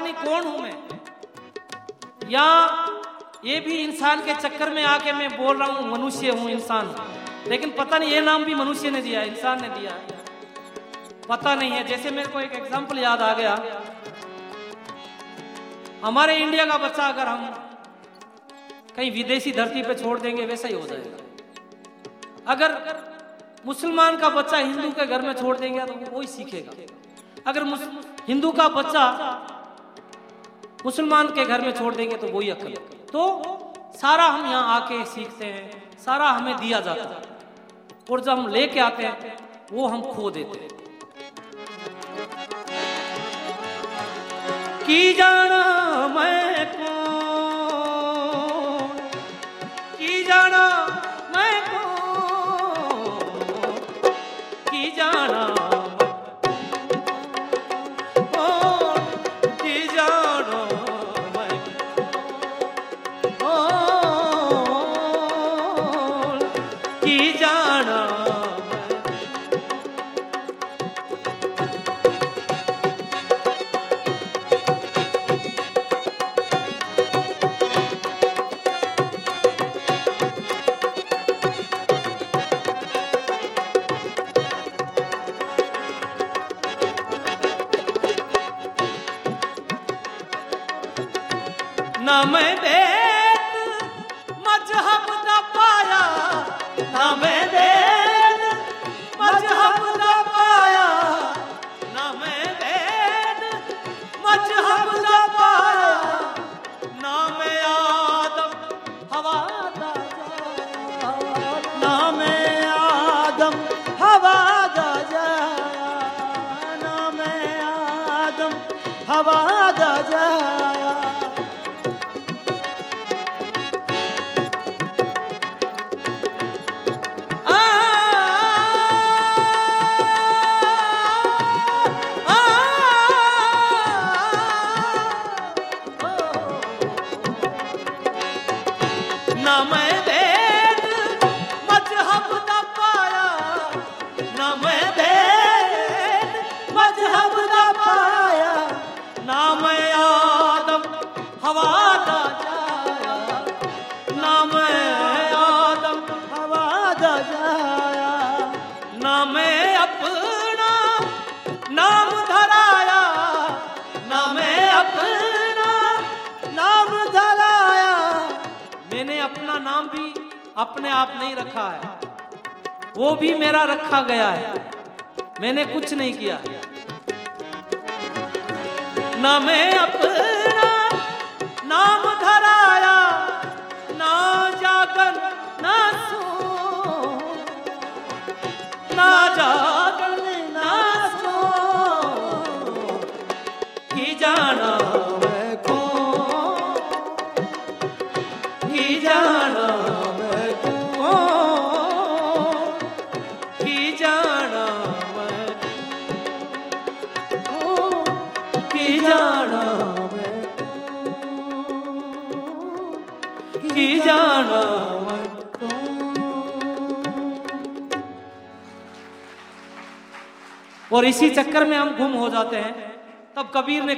नहीं कौन हूँ मैं। या ये भी इंसान के चक्कर में आके मैं बोल रहा हूँ, मनुष्य हूँ इंसान। लेकिन पता नहीं, ये नाम भी मनुष्य ने दिया, इंसान ने दिया। पता नहीं है, जैसे मेरे को एक एग्ज़ाम्पल याद आ गया। हमारे इंडिया का बच्चा अगर हम कहीं विदेशी धरती पे छोड़ देंगे, वैसा ही हो जाएगा। अगर मुसलमान का बच्चा हिंदू के घर में छोड़ देंगे तो वो ही सीखेगा। अगर हिंदू का बच्चा मुसलमान के घर में छोड़ देंगे तो वो वही अकल। तो सारा हम यहाँ आके सीखते हैं, सारा हमें दिया जाता है। और जब हम लेके आते हैं, वो हम खो देते हैं। की जाना मैं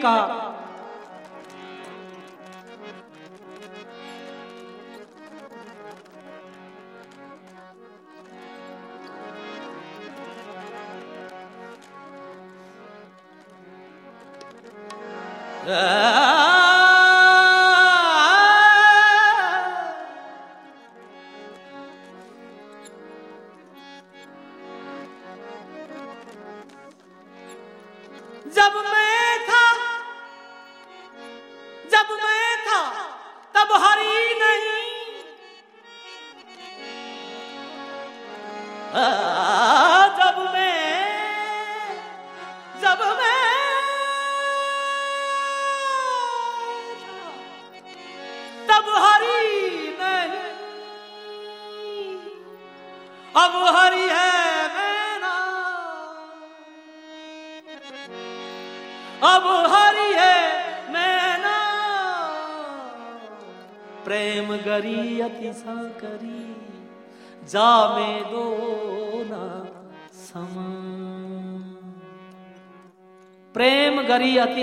का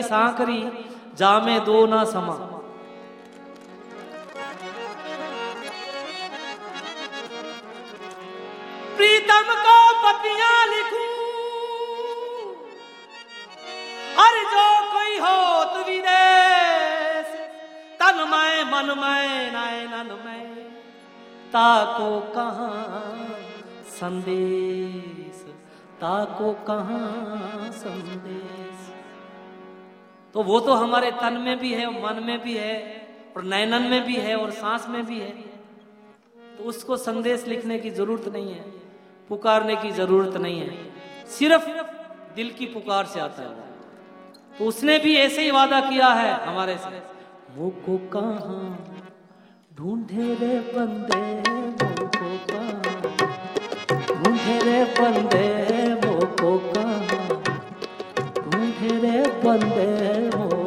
सांकरी जा में दो ना समा प्रीतम को पतियाँ लिखू हर जो कोई हो तु विदेश तन मैं मन मैं नयनन मैं ताको कहा संदेश ताको कहा संदेश तो वो तो हमारे तन में भी है, मन में भी है, और नयनन में भी है, और सांस में भी है। तो उसको संदेश लिखने की ज़रूरत नहीं है, पुकारने की ज़रूरत नहीं है। सिर्फ़ दिल की पुकार से आता है तो उसने भी ऐसे ही वादा किया है हमारे से। मुझको कहाँ ढूंढे रे बंदे मुझको कहाँ ढूंढे रे बंदे मुझको कहाँ मेरे बंदे मो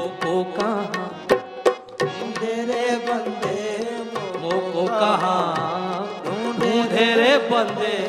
मुझको कहाँ? ढूंढे रे बंदे मोको कहाँ? ढूंढे रे बंदे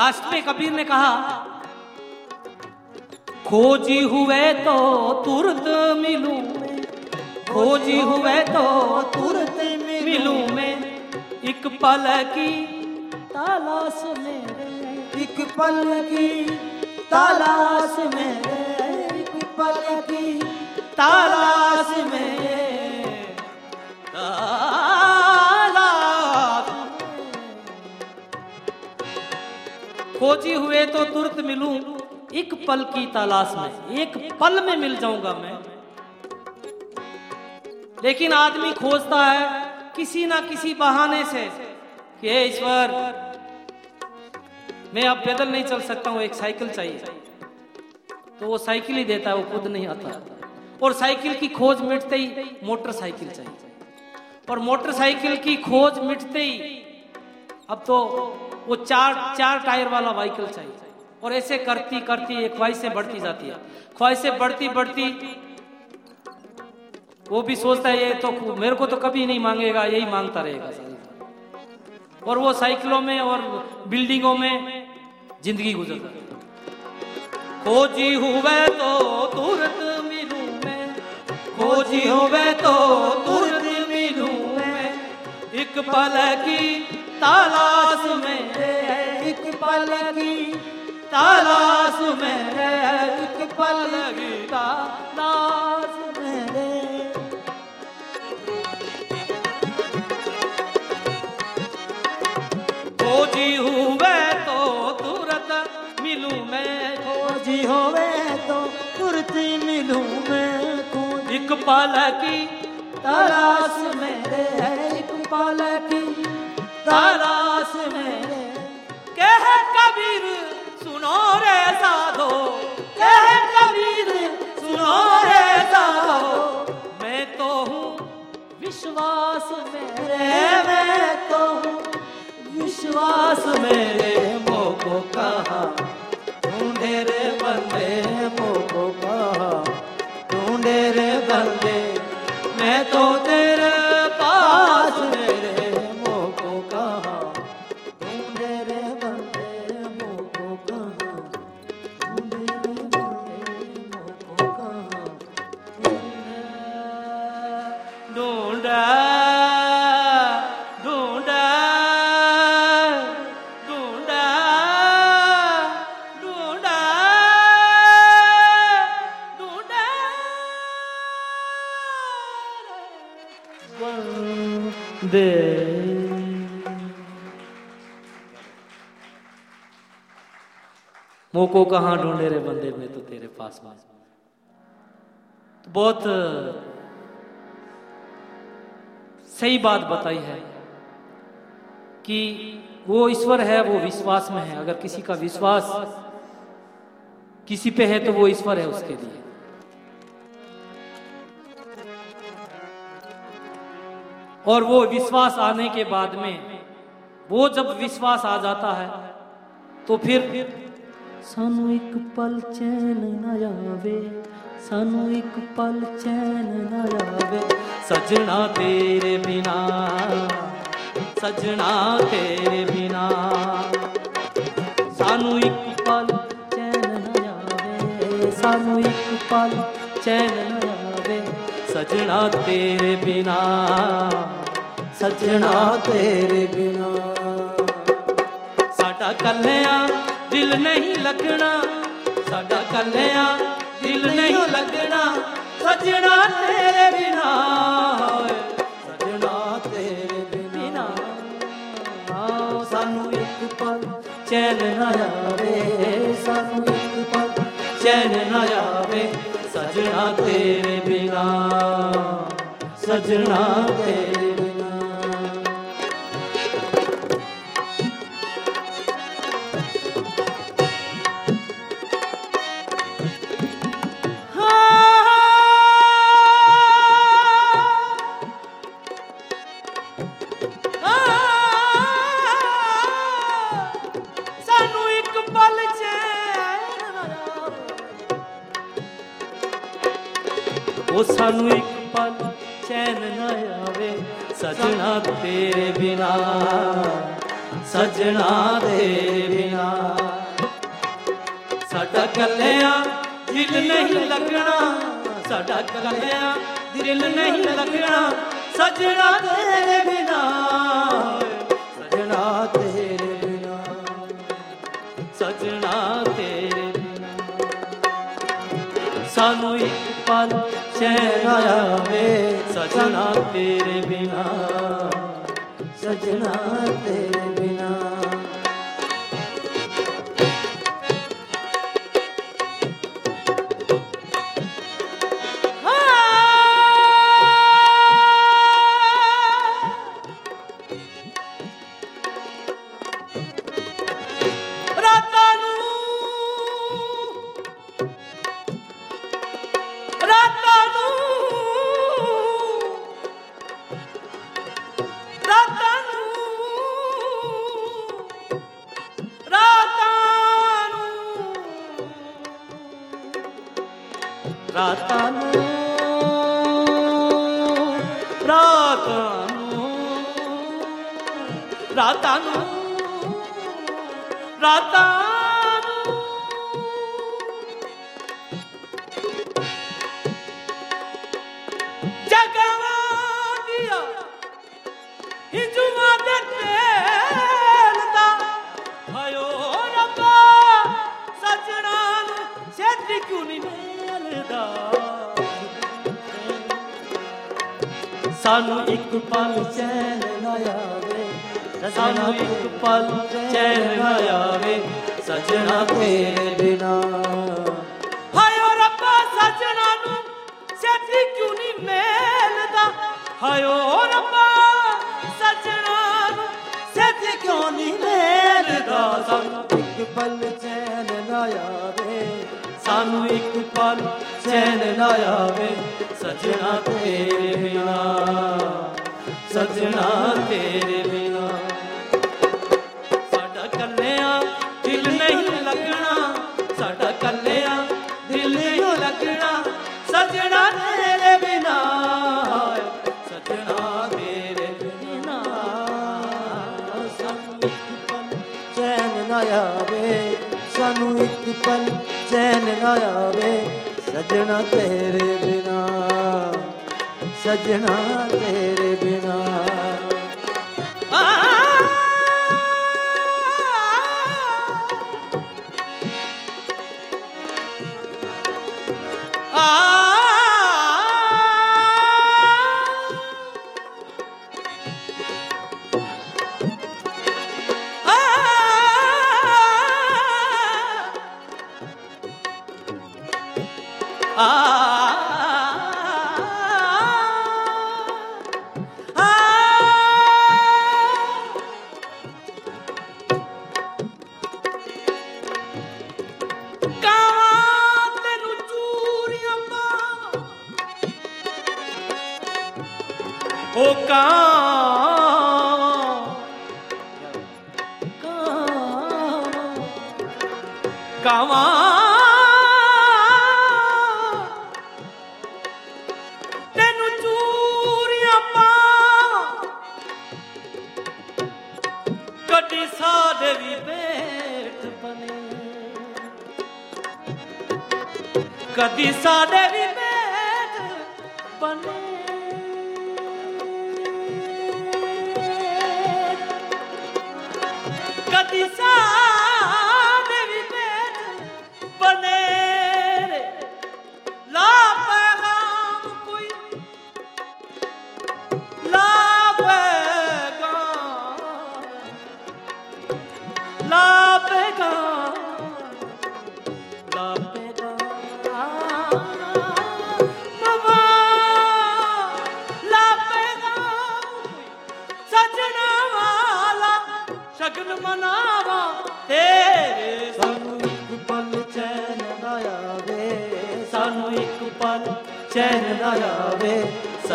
लास्ट में कबीर ने कहा, खोजी हुए तो तुरंत मिलू खोजी हुए तो तुरंत मिलू मैं। एक पल की तलाश में एक पल की तलाश में एक पल की तलाश खोजी हुए तो तुरंत मिलूं एक पल की तलाश में, एक पल में मिल जाऊँगा मैं। लेकिन आदमी खोजता है किसी ना किसी बहाने से कि, हे ईश्वर, मैं अब पैदल नहीं चल सकता हूँ, एक साइकिल चाहिए। तो वो साइकिल ही देता है, वो खुद नहीं आता। और साइकिल की खोज मिटते ही मोटरसाइकिल चाहिए। और मोटरसाइकिल की खोज मिटते ही अब तो वो चार चार टायर वाला व्हीकल चाहिए। और ऐसे करती करती ये ख्वाहिशें बढ़ती जाती है। ख्वाहिशें बढ़ती बढ़ती, वो भी सोचता है, ये तो मेरे को तो कभी नहीं मांगेगा, यही माँगता रहेगा और वो साइकिलों में और बिल्डिंगों में ज़िंदगी गुजरता खोजी हुए तो तुरंत मिलूं मैं। खोजी हुए तो तुरंत मिलूं मैं। एक पल की तलाश मेरे एक पल की तलाश मेरे एक पल की तलाश मेरे खोजी हुए तो तुरंत मिलूं मैं खोजी होवे तो तुरती मिलूं मैं एक पल की तलाश है एक पल की तलाश मेरे कह कबीर, सुनो रे साधो। कह कबीर, सुनो रे साधो। मैं तो हूँ विश्वास मेरे, मैं तो हूँ विश्वास मेरे। मोको कहा, ढूंढे रे बंदे, मोको कहा, ढूंढे रे बंदे। मैं तो तेरे मोको कहाँ ढूंढे रे बंदे? में तो तेरे पास में तो बहुत, सही बात बताई है कि वो ईश्वर है, वो विश्वास में है। अगर किसी का विश्वास किसी पे है तो वो ईश्वर है उसके लिए। और वो विश्वास आने के बाद में, वो जब विश्वास आ जाता है तो फिर ਸਾਨੂੰ ਇੱਕ ਪਲ ਚੈਨ ਨਾ ਆਵੇ ਸਾਨੂੰ ਇੱਕ ਪਲ ਚੈਨ ਨਾ ਆਵੇ ਸਜਣਾ ਤੇਰੇ ਬਿਨਾ, ਸਜਣਾ ਤੇਰੇ ਬਿਨਾ। ਸਾਨੂੰ ਇੱਕ ਪਲ ਚੈਨ ਨਾ ਆਵੇ ਸਾਨੂੰ ਇੱਕ ਪਲ ਚੈਨ ਨਾ ਆਵੇ ਸਜਣਾ ਤੇਰੇ ਬਿਨਾ, ਸਜਣਾ ਤੇਰੇ ਬਿਨਾ। ਸਾਡਾ ਕੱਲਿਆਂ ਦਿਲ ਨਹੀਂ ਲੱਗਣਾ, ਸਾਡਾ ਕੱਲਿਆਂ ਦਿਲ ਨਹੀਂ ਲੱਗਣਾ, ਸਜਣਾ ਤੇਰੇ ਬਿਨਾ, ਓਏ। ਸੱਜਣਾ ਤੇਰੇ ਬਿਨਾ। ਸਾਨੂੰ ਇੱਕ ਪਲ ਚੈਨ ਨਾ ਆਵੇ ਸਾਨੂੰ ਇੱਕ ਪਲ ਚੈਨ ਨਾ ਆਵੇ ਸਜਣਾ ਤੇਰੇ ਬਿਨਾ। ਸਜਣਾ ਤੇਰੇ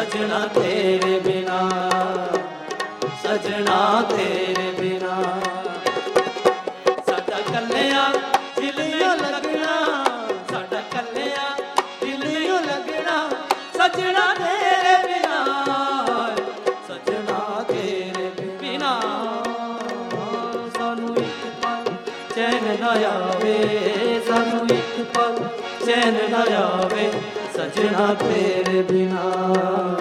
ਸਜਣਾ ਤੇਰੇ ਬਿਨਾ, ਸਜਣਾ ਤੇਰੇ ਬਿਨਾ। ਸਾਡਾ ਕੱਲਿਆ ਦਿਲਿਓ ਲੱਗਣਾ, ਸਾਡਾ ਕੱਲਿਆ ਦਿਲਿਓ ਲੱਗਣਾ, ਸਜਣਾ ਤੇਰੇ ਬਿਨਾ, ਸਜਣਾ ਤੇਰੇ ਬਿਨਾ। ਸਾਨੂੰ ਇੱਕ ਪਲ ਚੈਨ ਨਾ ਆਵੇ, ਸਾਨੂੰ ਇੱਕ ਪਲ ਚੈਨ ਨਾ ਆਵੇ, ਸਜਣਾ ਤੇਰੇ ਬਿਨਾ।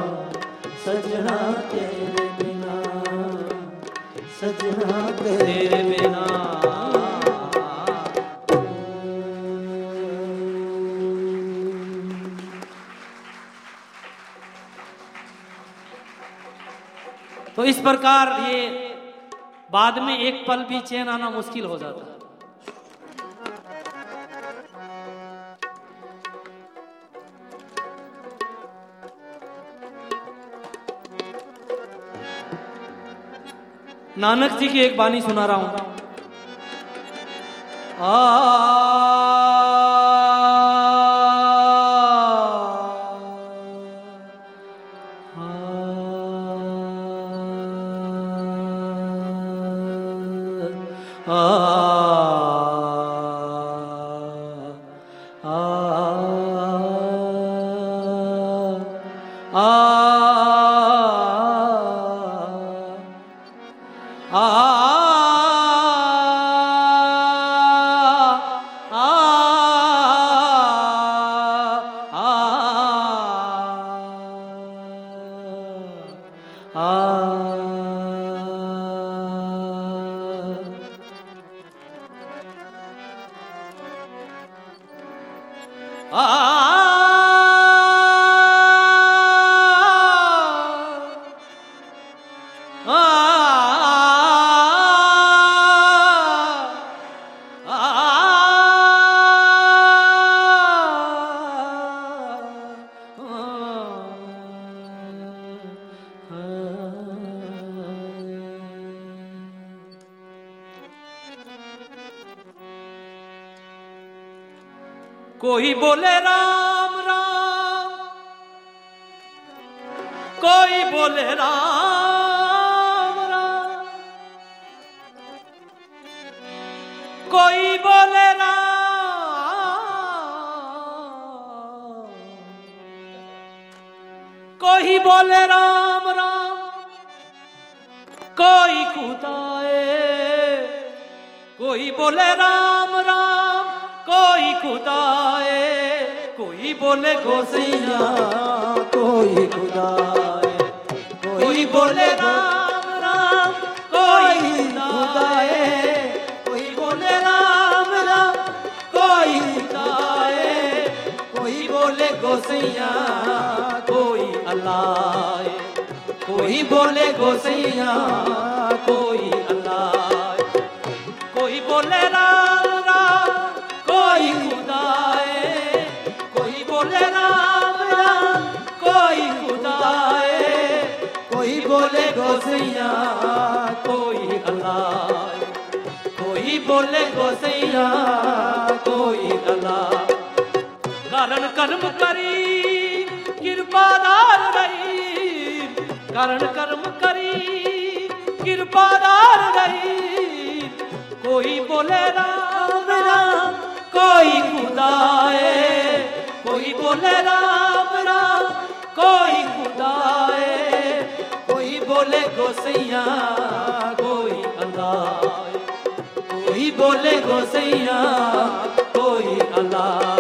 तो इस प्रकार ये बाद में एक पल भी चैन आना मुश्किल हो जाता है। नानक जी की एक बानी सुना रहा हूँ। आ कोई अल्लाह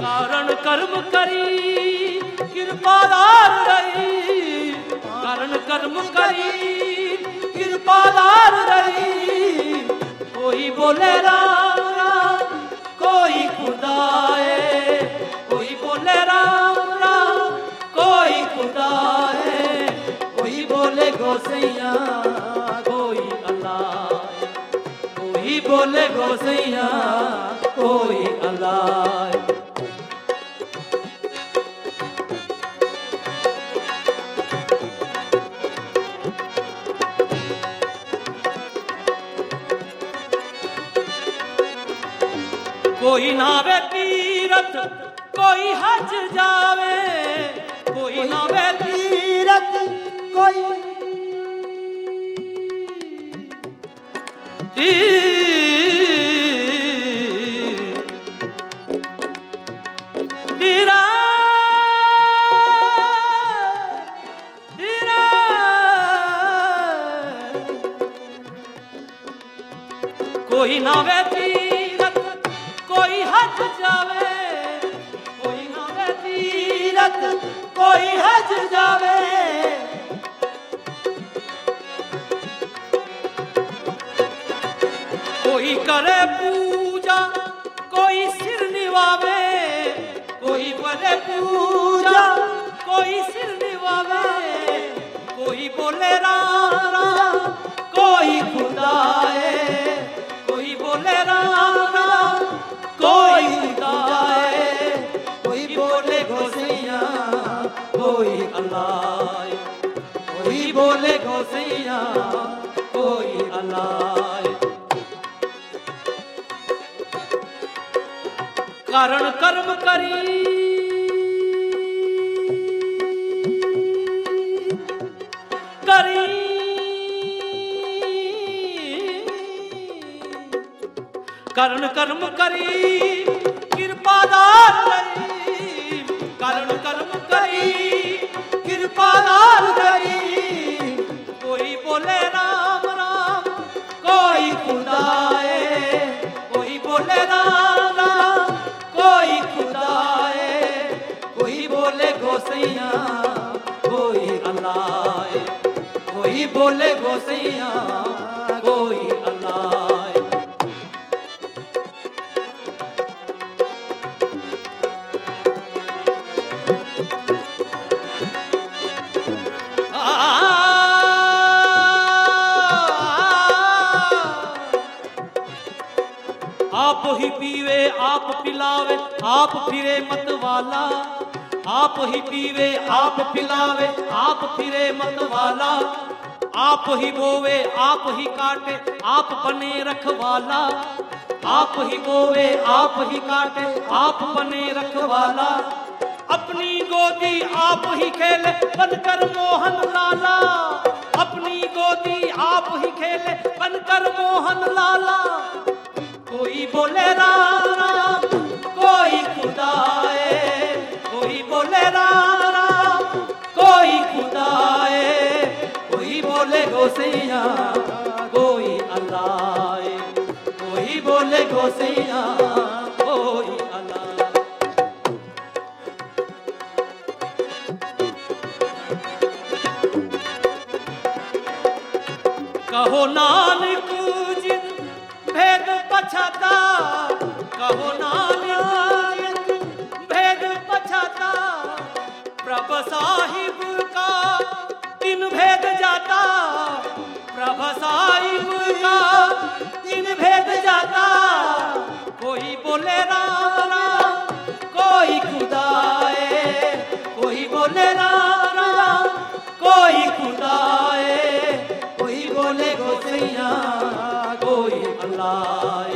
कारण कर्म करी कृपादार रही कारण कर्म करी कृपादार रही कोई बोले राम राम कोई खुदाए कोई बोले राम राम कोई खुदाए कोई बोले गोसैया कोई कोई बोले गोसैया कोई अल्लाह कोई नावे तीरथ कोई हज जावे कोई नावे तीरथ कोई करे पूजा कोई सिर निवावे कोई करे पूजा कोई सिर निवावे कोई बोले राम राम कोई खुदाए कोई बोले राम राम कोई खुदाए कोई बोले गोसैया कोई अल्लाह कोई बोले गोसैया कारण कर्म करी करी करण कर्म करी कृपादार रही ही पीवे, आप पिलावे, आप फिरे मत वाला आप ही बोवे, आप ही काटे, आप बने रखवाला। आप ही बोवे, आप ही काटे, आप बने रखवाला। अपनी गोदी आप ही खेले, बनकर मोहन लाला। अपनी गोदी आप ही खेले, बनकर मोहन लाला। कोई बोले राम राम कोई खुदाए कोई बोले गोसैया कोई अल्लाह कोई बोले गोसैया कोई कहो नानक का दिन भेद जाता, कोई बोले राम राम, कोई खुदाए, कोई बोले राम राम, कोई खुदाए, कोई बोले गोसैया कोई अल्लाह,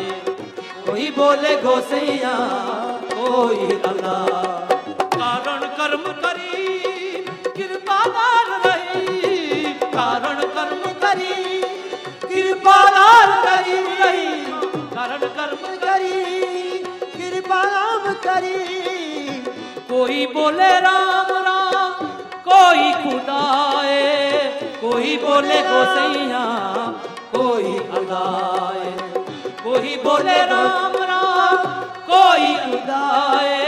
कोई बोले गोसैया कोई अल्लाह। कारण कर्म करी कृपालाल रही रही कारण कर्म करी, कृपा राम करी। कोई बोले राम राम, कोई खुदाए कोई बोले गोसैया कोई अल्लाह कोई बोले राम राम, कोई खुदाए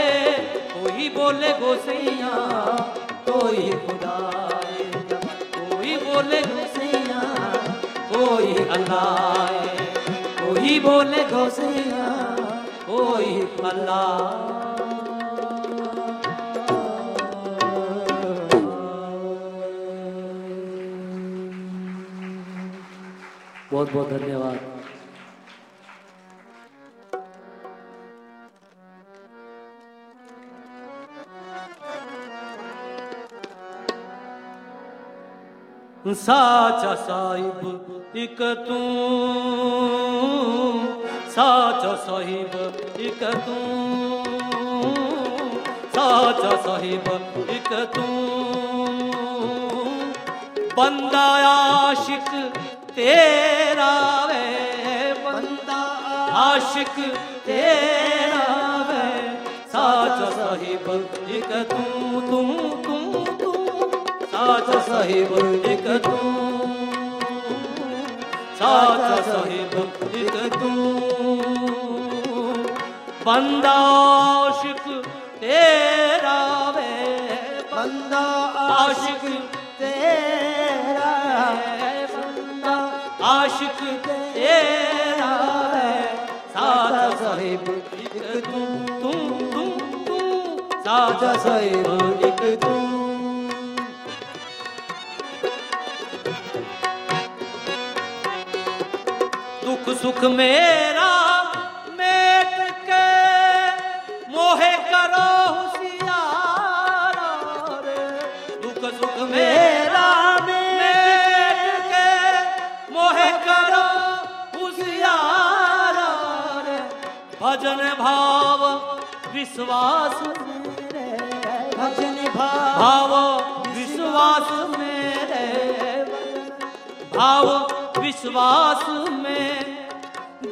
कोई बोले गोसैया कोई खुदाए कोई बोले कोई अल्लाह कोई बोले घोसिया कोई अल्लाह। बहुत बहुत धन्यवाद। साचा साहिब एक तू साचा साहिब एक तू साचा साहिब एक तू बंदा आशिक तेरा वे बंदा आशिक तेरा वे साचा साहिब एक तू तू तू साचा साहिब एक तू। साचा साहिब एक तू। बंदा आशिक तेरा वे। बंदा आशिक तेरा बंदा आशिक तेरा है साचा साहिब एक तू। तू तू तू। साचा साहिब सुख मेरा मेट के मोहे करो रे। दुख सुख मेरा मेट के मोहे करो रे। भजन भाव विश्वास मेरे। भजन भाव विश्वास मेरे। भाव विश्वास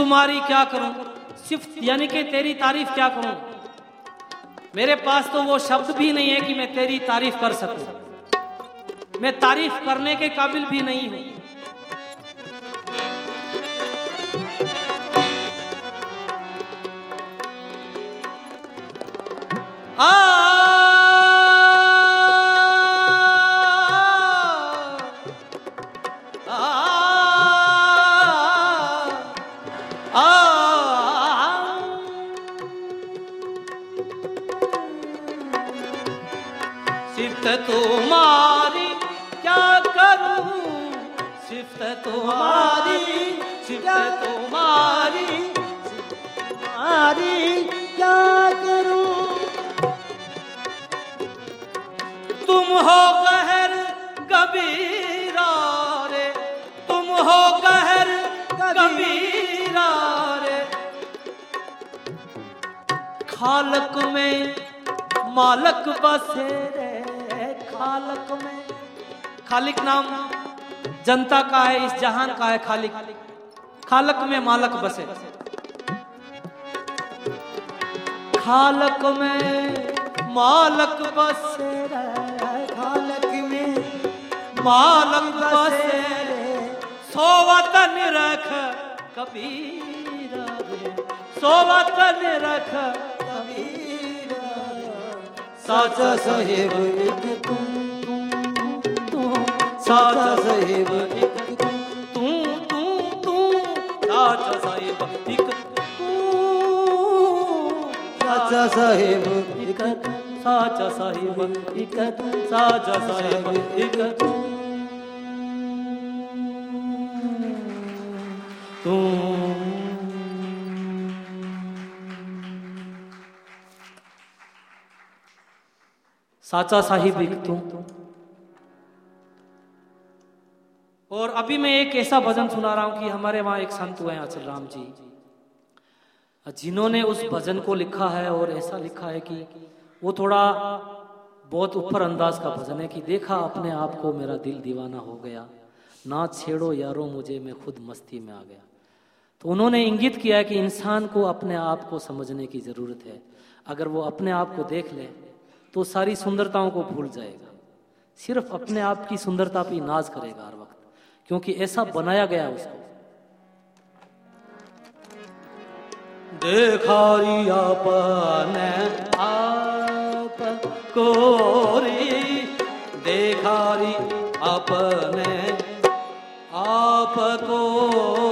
तुम्हारी क्या करूँ? सिर्फ़ यानी कि तेरी तारीफ़ क्या करूँ? मेरे पास तो वो शब्द भी नहीं है कि मैं तेरी तारीफ़ कर सकूँ। मैं तारीफ़ करने के काबिल भी नहीं हूँ। आ तुम्हारी तुम हो कहर कबीरा तुम हो कहर कबीरा रे। खालक में मालक बसे रे, खालक में। खालिक नाम जनता का है, इस जहान का है खालिक। खालक में मालक बसे। खालक में मालक बसे खालक में मालक बसे सोवतन रख कबीरा सोवतन रख कबीरा साचा साहेब, एक तुम साचा साहेब, एक साहिब एक साचा साहेब एक साचा साहिब एक साचा साहिब एक तू। साचा साहिब एक तू। अभी मैं एक ऐसा भजन सुना रहा हूँ कि हमारे वहाँ एक संत हुए अचल राम जी। जिन्होंने उस भजन को लिखा है और ऐसा लिखा है कि वो थोड़ा बहुत ऊपर अंदाज का भजन है कि देखा अपने आप को मेरा दिल दीवाना हो गया। ना छेड़ो यारो मुझे, मैं खुद मस्ती में आ गया। तो उन्होंने इंगित किया कि इंसान को अपने आप को समझने की ज़रूरत है। अगर वो अपने आप को देख ले तो सारी सुंदरताओं को भूल जाएगा। सिर्फ़ अपने आप की सुंदरता पर नाज करेगा हर वक्त। क्योंकि ऐसा बनाया गया उसको। देखारी आपने आप कोरी देखारी अपने आप को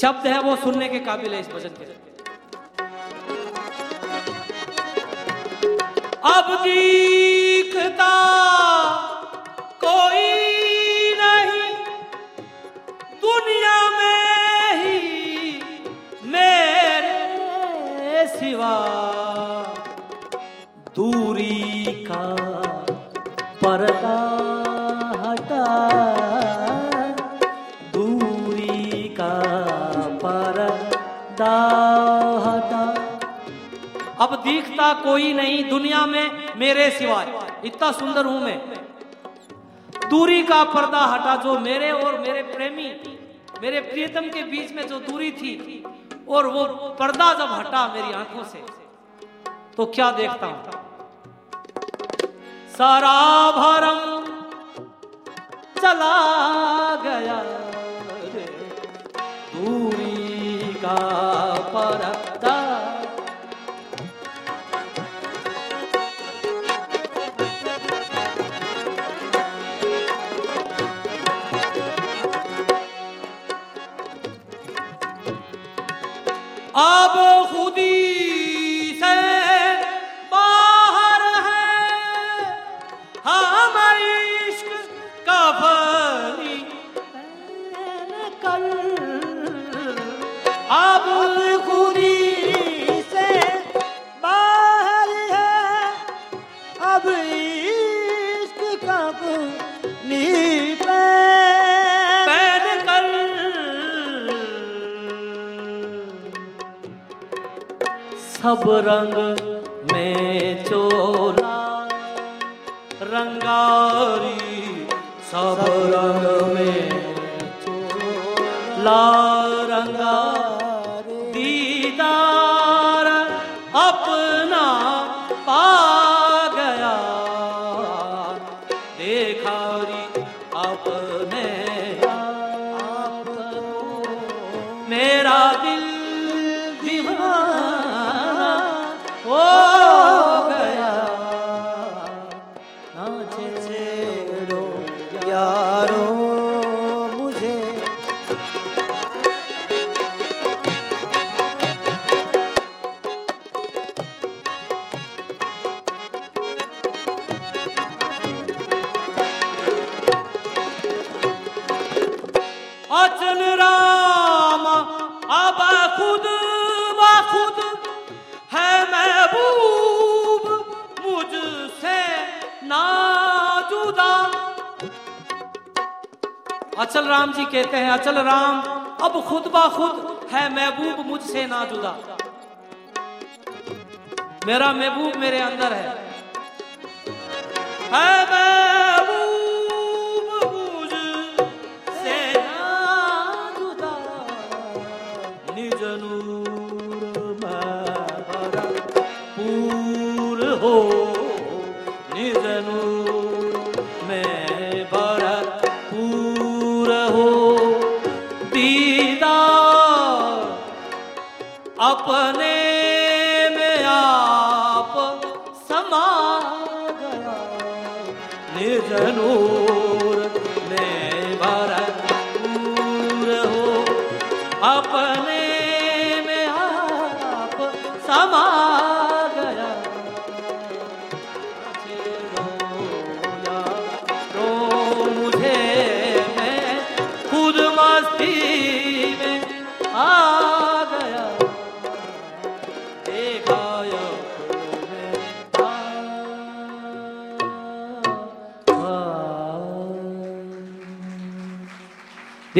शब्द है वो सुनने के काबिल है इस भजन के। अब दिखता कोई नहीं, दुनिया में ही मेरे सिवा। दूरी का पर्दा दिखता कोई नहीं दुनिया में मेरे सिवाय। इतना सुंदर हूँ मैं। दूरी का पर्दा हटा जो मेरे और मेरे प्रेमी, मेरे प्रियतम के बीच में जो दूरी थी, और वो पर्दा जब हटा मेरी आँखों से तो क्या देखता हूँ? सारा भरम चला गया। दूरी का पर्दा अब खुदी से सब रंग में चोला रंगारी सब रंग में ला रंगा अचल राम जी कहते हैं, अचल राम, अब खुद ब खुद है महबूब मुझसे ना जुदा मेरा महबूब मेरे अंदर है। है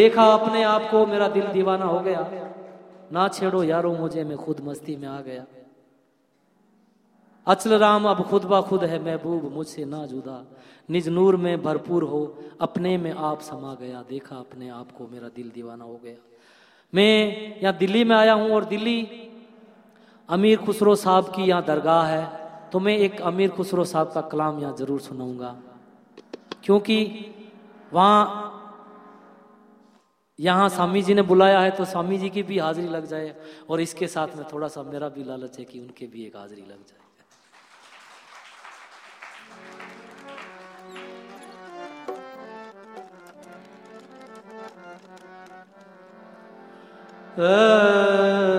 देखा अपने आप को, मेरा दिल दीवाना हो गया। ना छेड़ो यारो मुझे, मैं खुद मस्ती में आ गया। अचल राम, अब खुद बा खुद है महबूब, मुझसे ना जुदा। निज नूर में भरपूर हो, अपने में आप समा गया। देखा अपने आप को, मेरा दिल दीवाना हो गया। मैं यहाँ दिल्ली में आया हूँ और दिल्ली अमीर खुसरो साहब की यहाँ दरगाह है। तो मैं एक अमीर खुसरो साहब का कलाम यहाँ ज़रूर सुनाऊँगा। क्योंकि वहाँ यहाँ स्वामी जी ने बुलाया है तो स्वामी जी की भी हाजिरी लग जाए और इसके साथ में थोड़ा सा मेरा भी लालच है कि उनके भी एक हाजिरी लग जाए। बाबुल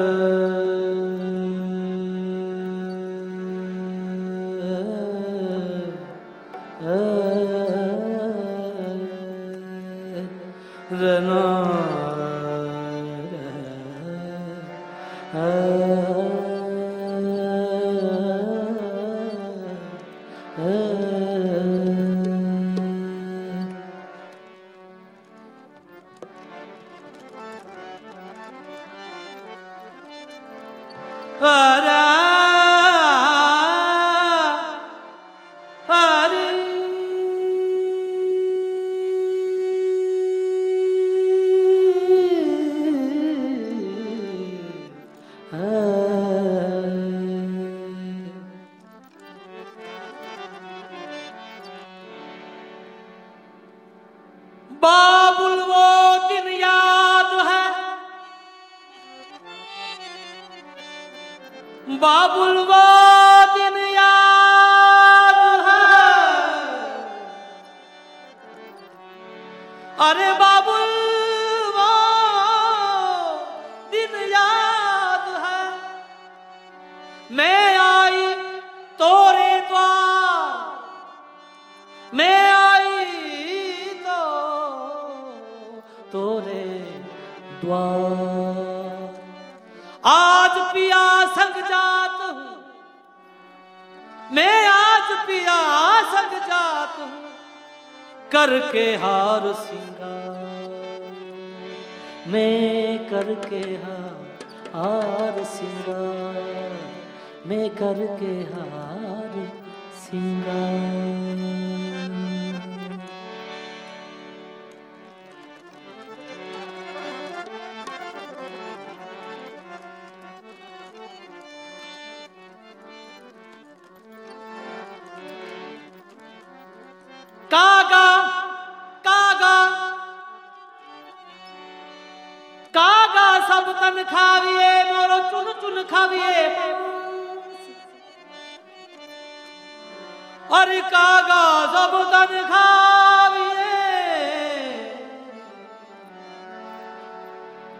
अरे कागा सब तन खाविए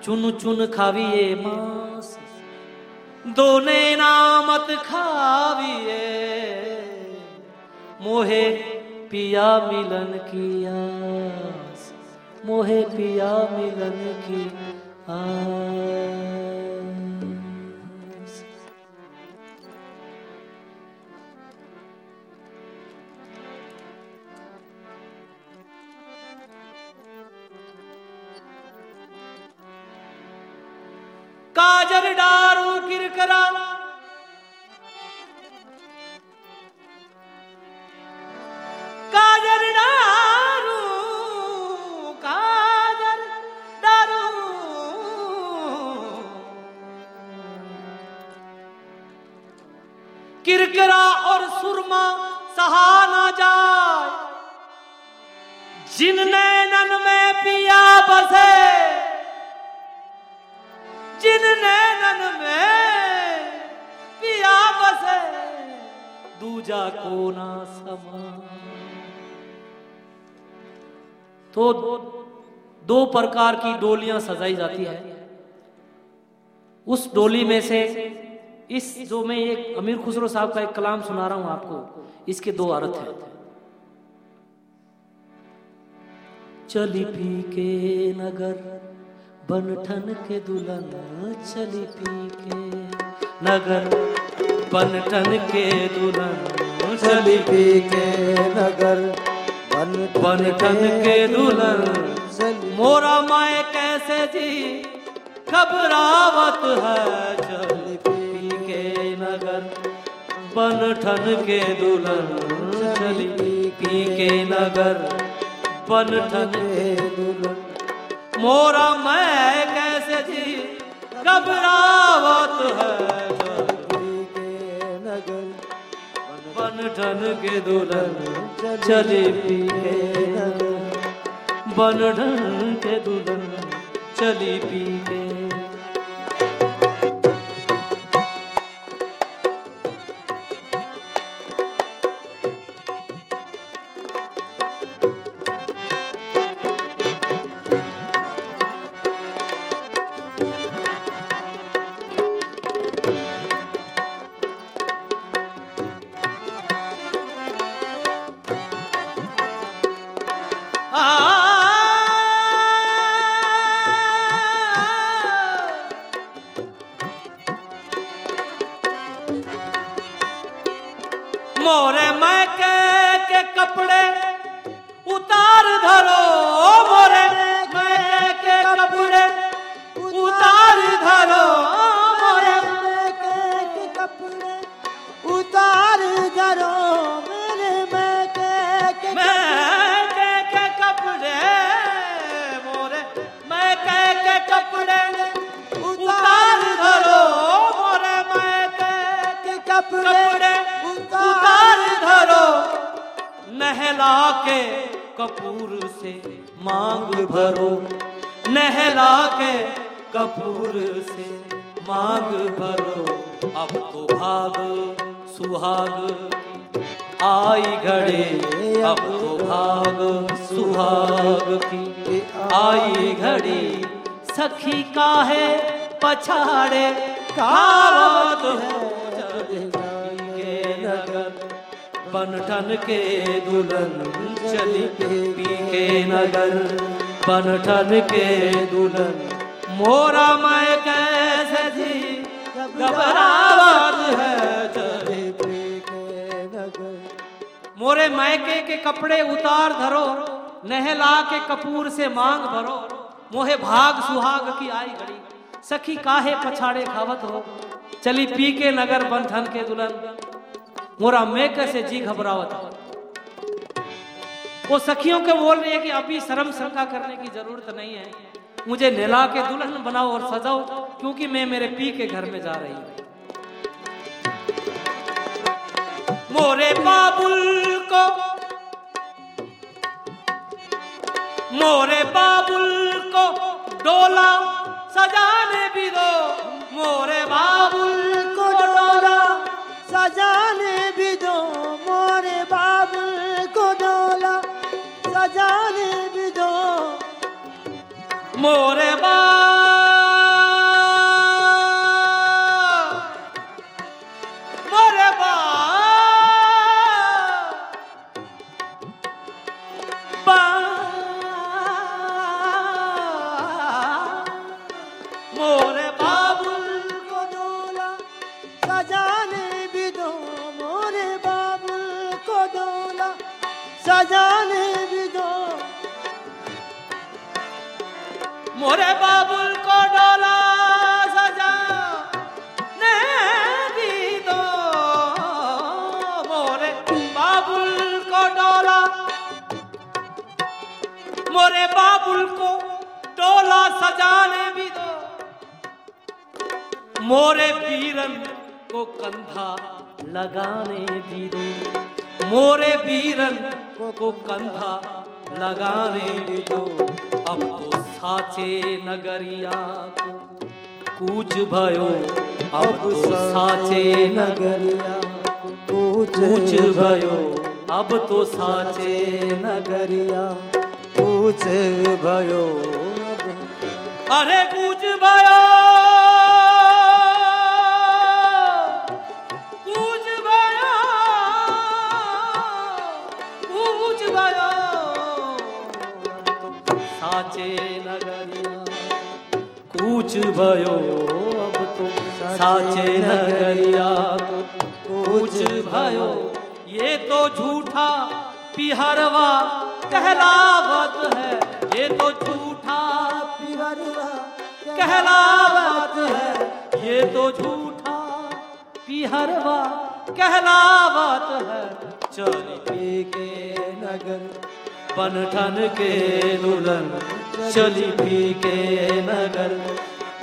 चुन चुन खाविए मांस। दोने नामत खाविए। मोहे पिया मिलन की आस। मोहे पिया मिलन की आस। काजर डारू किरकरा काजर डारू काजर डारू किरकरा और सुरमा सहा ना जाए जिन नैनन में पिया बसे जिन नैनन में पिया बसे, दूजा को ना समा। तो दो प्रकार की डोलियाँ सजाई जाती है। उस डोली में से इस जो मैं एक अमीर खुसरो साहब का एक कलाम सुना रहा हूँ आपको, इसके दो अर्थ हैं। चली पी के नगर बनठन के दुल्हन चली पी के नगर बनठन के दुल्हन चली पी के नगर बन बनठन के दुल्हन मोरा माए कैसे जी? घबरावत है चली पी के नगर बनठन के दुल्हन चली पी के नगर बनठन के दुल्हन मोरा, मैं कैसे जी? घबरावत है बन के के दुल्हन चली पिए बन नगर के दुल्हन चली पी कपूर से मांग भरो, मोहे भाग सुहाग की आई घड़ी। सखी काहे पछाड़े खावत हो? चली पी के नगर बंधन के दुल्हन। मोरा मैं कैसे जी घबरावत वो सखियों के बोल रही है कि अभी शर्म शंका करने की ज़रूरत नहीं है। मुझे नेला के दुल्हन बनाओ और सजाओ, क्योंकि मैं मेरे पी के घर में जा रही हूँ। मोरे बाबुल को मोरे बाबुल को डोला सजाने भी दो मोरे बाबुल को डोला सजाने भी दो मोरे बाबुल को डोला सजाने भी दो मोरे बा मोरे मोरे पीरन को कंधा लगाने भी दो मोरे पीरन को कंधा लगाने भी दो अब तो साचे नगरिया को कूच भयो। अब तो साचे नगर पूछ कूच भयो। अब तो साचे नगरिया पूछ भयो। अरे कूच भयो। भयो। अब तो साचे नगरिया कूच भयो। ये तो झूठा पिहरवा कहलावत है। ये तो झूठा पिहरवा कहलावत है। ये तो झूठा पिहरवा कहलावत है। चली के नगर, पनठन के दुल्हन। चली पी के नगर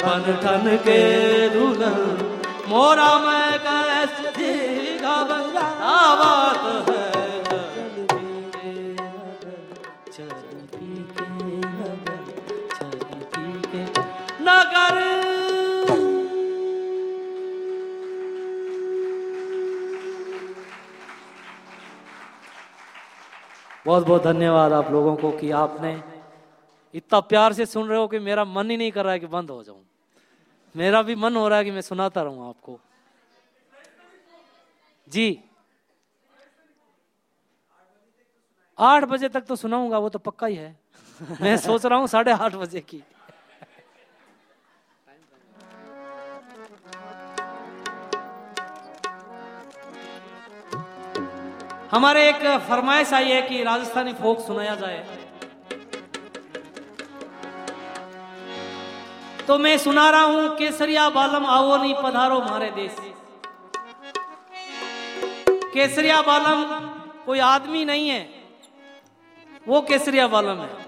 पनठन के दुल्हन मोरा मैं कैसे नगर बहुत बहुत धन्यवाद आप लोगों को कि आपने इतना प्यार से सुन रहे हो कि मेरा मन ही नहीं कर रहा है कि बंद हो जाऊँ। मेरा भी मन हो रहा है कि मैं सुनाता रहूँ आपको। जी। आठ बजे तक तो सुनाऊँगा, वो तो पक्का ही है। मैं सोच रहा हूँ साढ़े आठ बजे की। हमारे एक फरमाइश आई है कि राजस्थानी फोक सुनाया जाए। तो मैं सुना रहा हूँ, केसरिया बालम आओ नहीं, पधारो मारे देश। केसरिया बालम कोई आदमी नहीं है, वो केसरिया बालम है।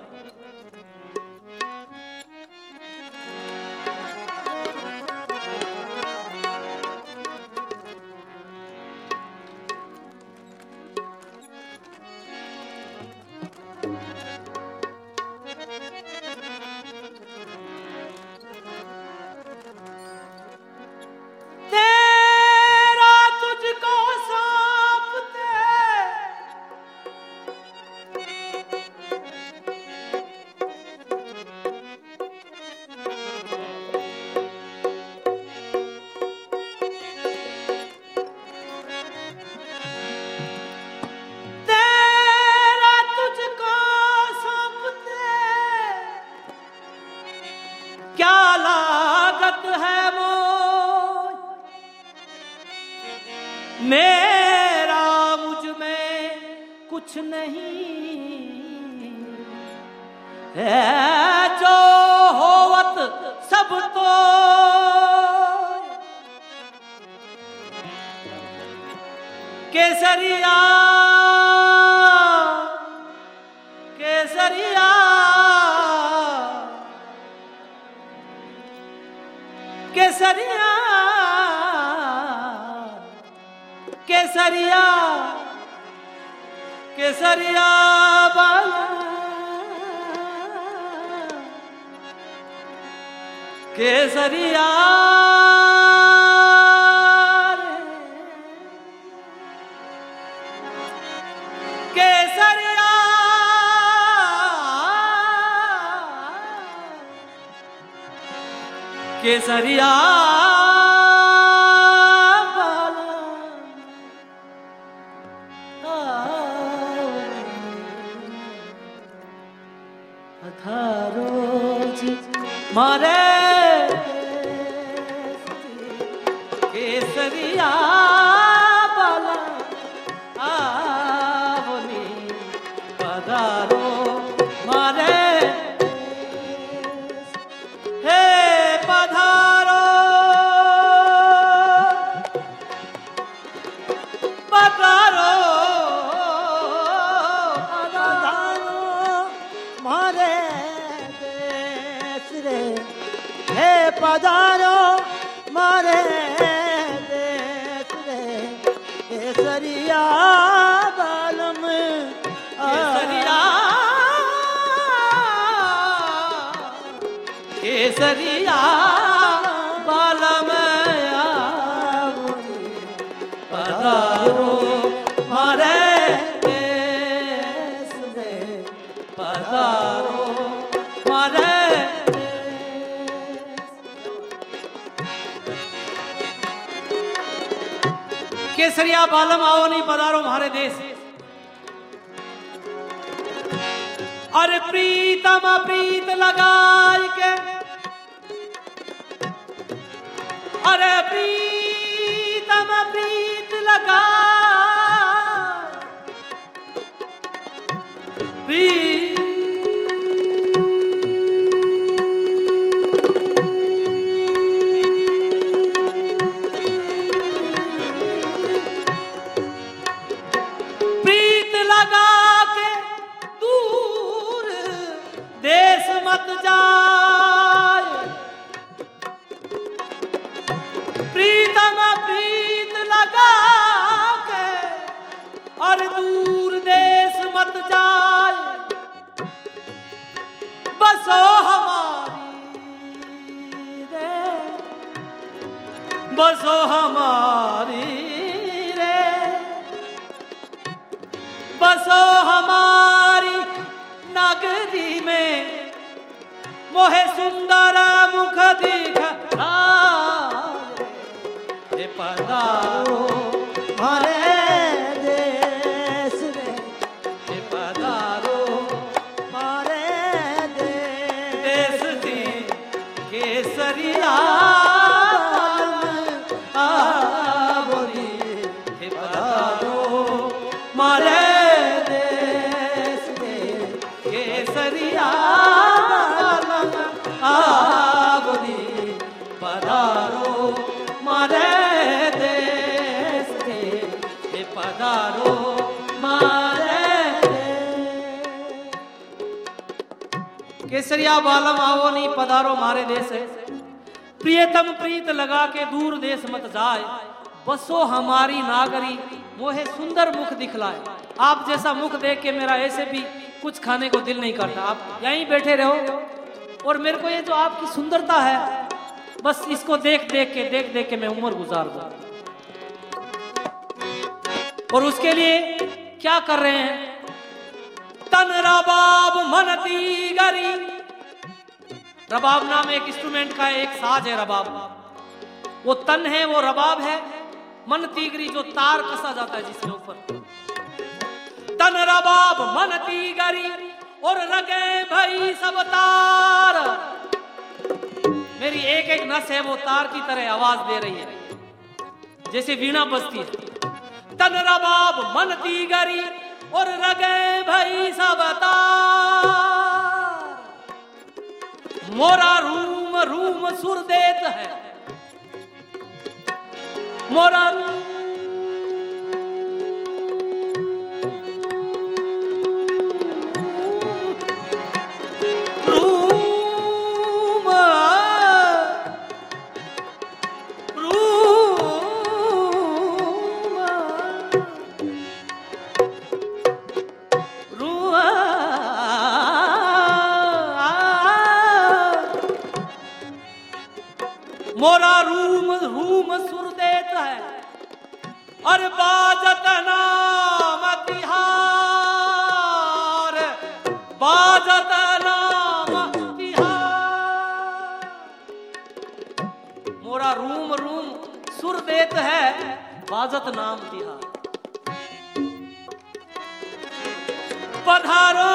कुछ नहीं। जो होवत सब तो। केसरिया केसरिया। केसरिया केसरिया। केसरिया बाला। केसरिया केसरिया केसरिया મારે કેસરિયા બાલમ આવો નહીં પધારો મારે દેશ અરે પ્રીતમ પ્રીત લગાય કે અરે बसो हमारी नागरी, वो है सुंदर मुख दिखलाए। आप जैसा मुख देख के मेरा ऐसे भी कुछ खाने को दिल नहीं करता। आप यहीं बैठे रहो। और मेरे को ये जो आपकी सुंदरता है, बस इसको देख देख के, देख देख के मैं उम्र गुजार दूँ। और उसके लिए क्या कर रहे हैं? तन रबाब मनती गरी। रबाब नाम एक इंस्ट्रूमेंट का एक साज है रबाब। वो तन है, वो रबाब है। मन तीगरी जो तार कसा जाता है जिसके ऊपर। तन रबाब मन तीगरी, और रगे भाई सब तार। मेरी एक एक नस है, वो तार की तरह आवाज़ दे रही है। जैसे वीणा बजती है। तन रबाब मन तीगरी, और रगे भाई सब तार। मोरा रूम रूम सुर देत है। मोरा बाजत नाम तिहार, बाजत नाम तिहार। मोरा रूम रूम सुर देत है, बाजत नाम तिहार। पधारो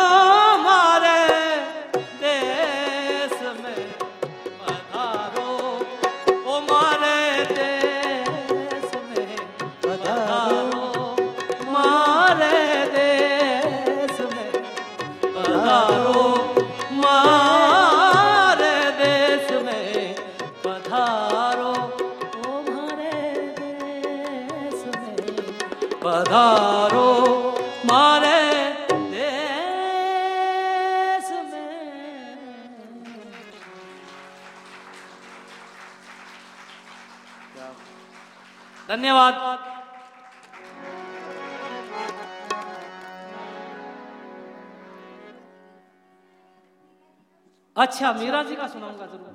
अच्छा मीरा जी का सुनाऊँगा ज़रूर।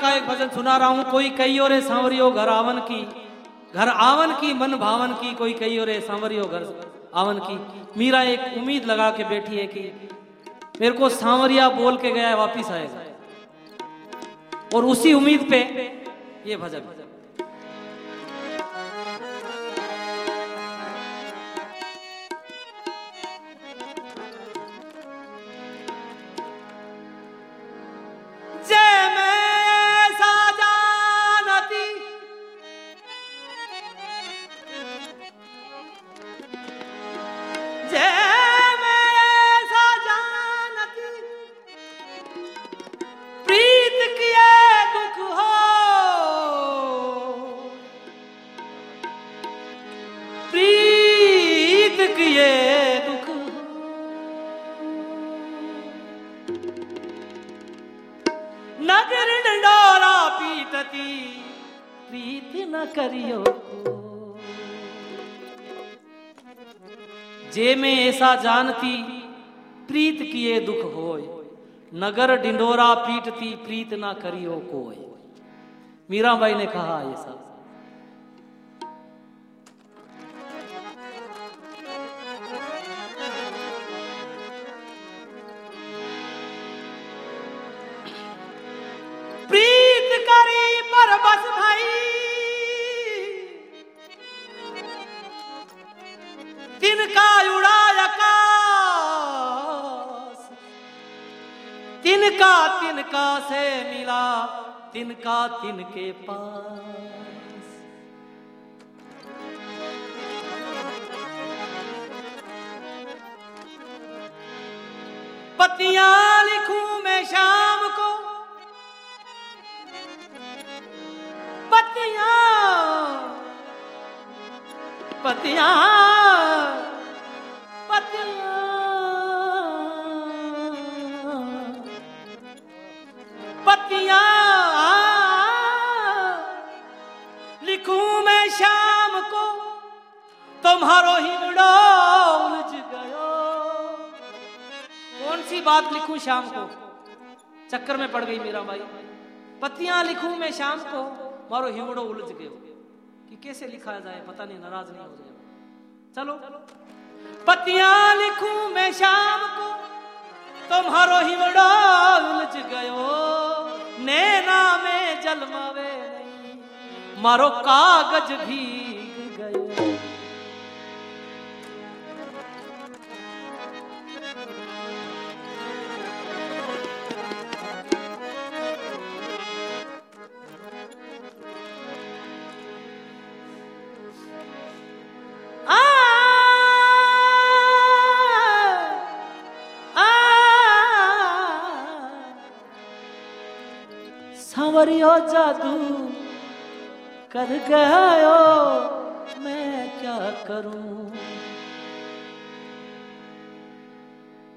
का एक भजन सुना रहा हूँ, कोई कई और सांवरियो घर आवन की। घर आवन की, मन भावन की, कोई कई और सांवरियो घर आवन की। मीरा एक उम्मीद लगा के बैठी है कि मेरे को सांवरिया बोल के गया वापिस आएगा। और उसी उम्मीद पे ये भजन। जानती प्रीत किए दुख होय। नगर डिंडोरा पीटती, प्रीत ना करियो मीरा मीराबाई ने कहा, ये सब पतियाँ लिखूं मैं शाम को। पतियाँ पतियाँ पतियाँ पतियाँ लिखूं मैं शाम को। तुम्हारो ही हिमड़ो सी बात लिखूं शाम को। चक्कर में पड़ गई मेरा भाई। पतियाँ लिखूं मैं शाम को। मारो हिवड़ो उलझ गयो। कि कैसे लिखा जाए, पता नहीं, नाराज़ नहीं हो जाए। चलो। पतियाँ लिखूं मैं शाम को। तुम्हारो हिवड़ो उलझ गयो। नैना में जलमावे नहीं। मारो कागज़ भीग सावरियो जादू कर गयो मैं क्या करूँ?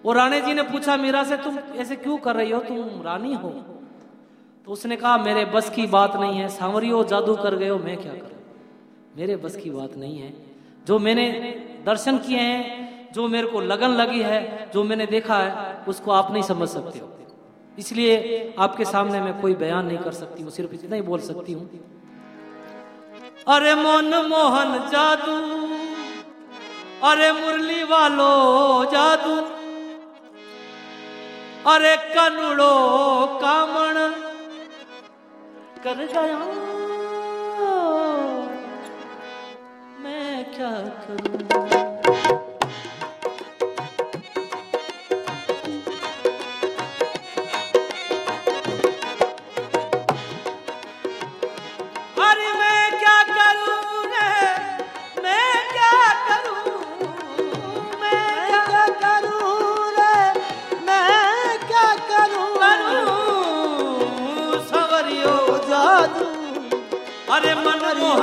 वो राणे जी ने पूछा, मीरा से तुम ऐसे क्यों कर रही हो? तुम रानी हो। तो उसने कहा, मेरे बस की बात नहीं है सांवरियो जादू कर हो, मैं क्या करूँ? मेरे बस की बात नहीं है। जो मैंने दर्शन किए हैं, जो मेरे को लगन लगी है, जो मैंने देखा है, उसको आप नहीं समझ सकते हो। इसलिए आपके सामने मैं कोई बयान नहीं कर सकती हूँ सिर्फ़ इतना ही बोल सकती हूँ। अरे मोन मोहन जादू, अरे मुरली वालो जादू, अरे कनुड़ो कामण, कर गया मैं क्या करूँ?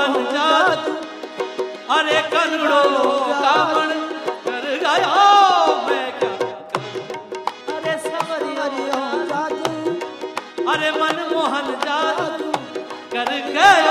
मनमोहन जादू अरे कनुड़ो कामण कर गया मैं क्या अरे सवरियो जादू अरे मनमोहन जादू कर गयो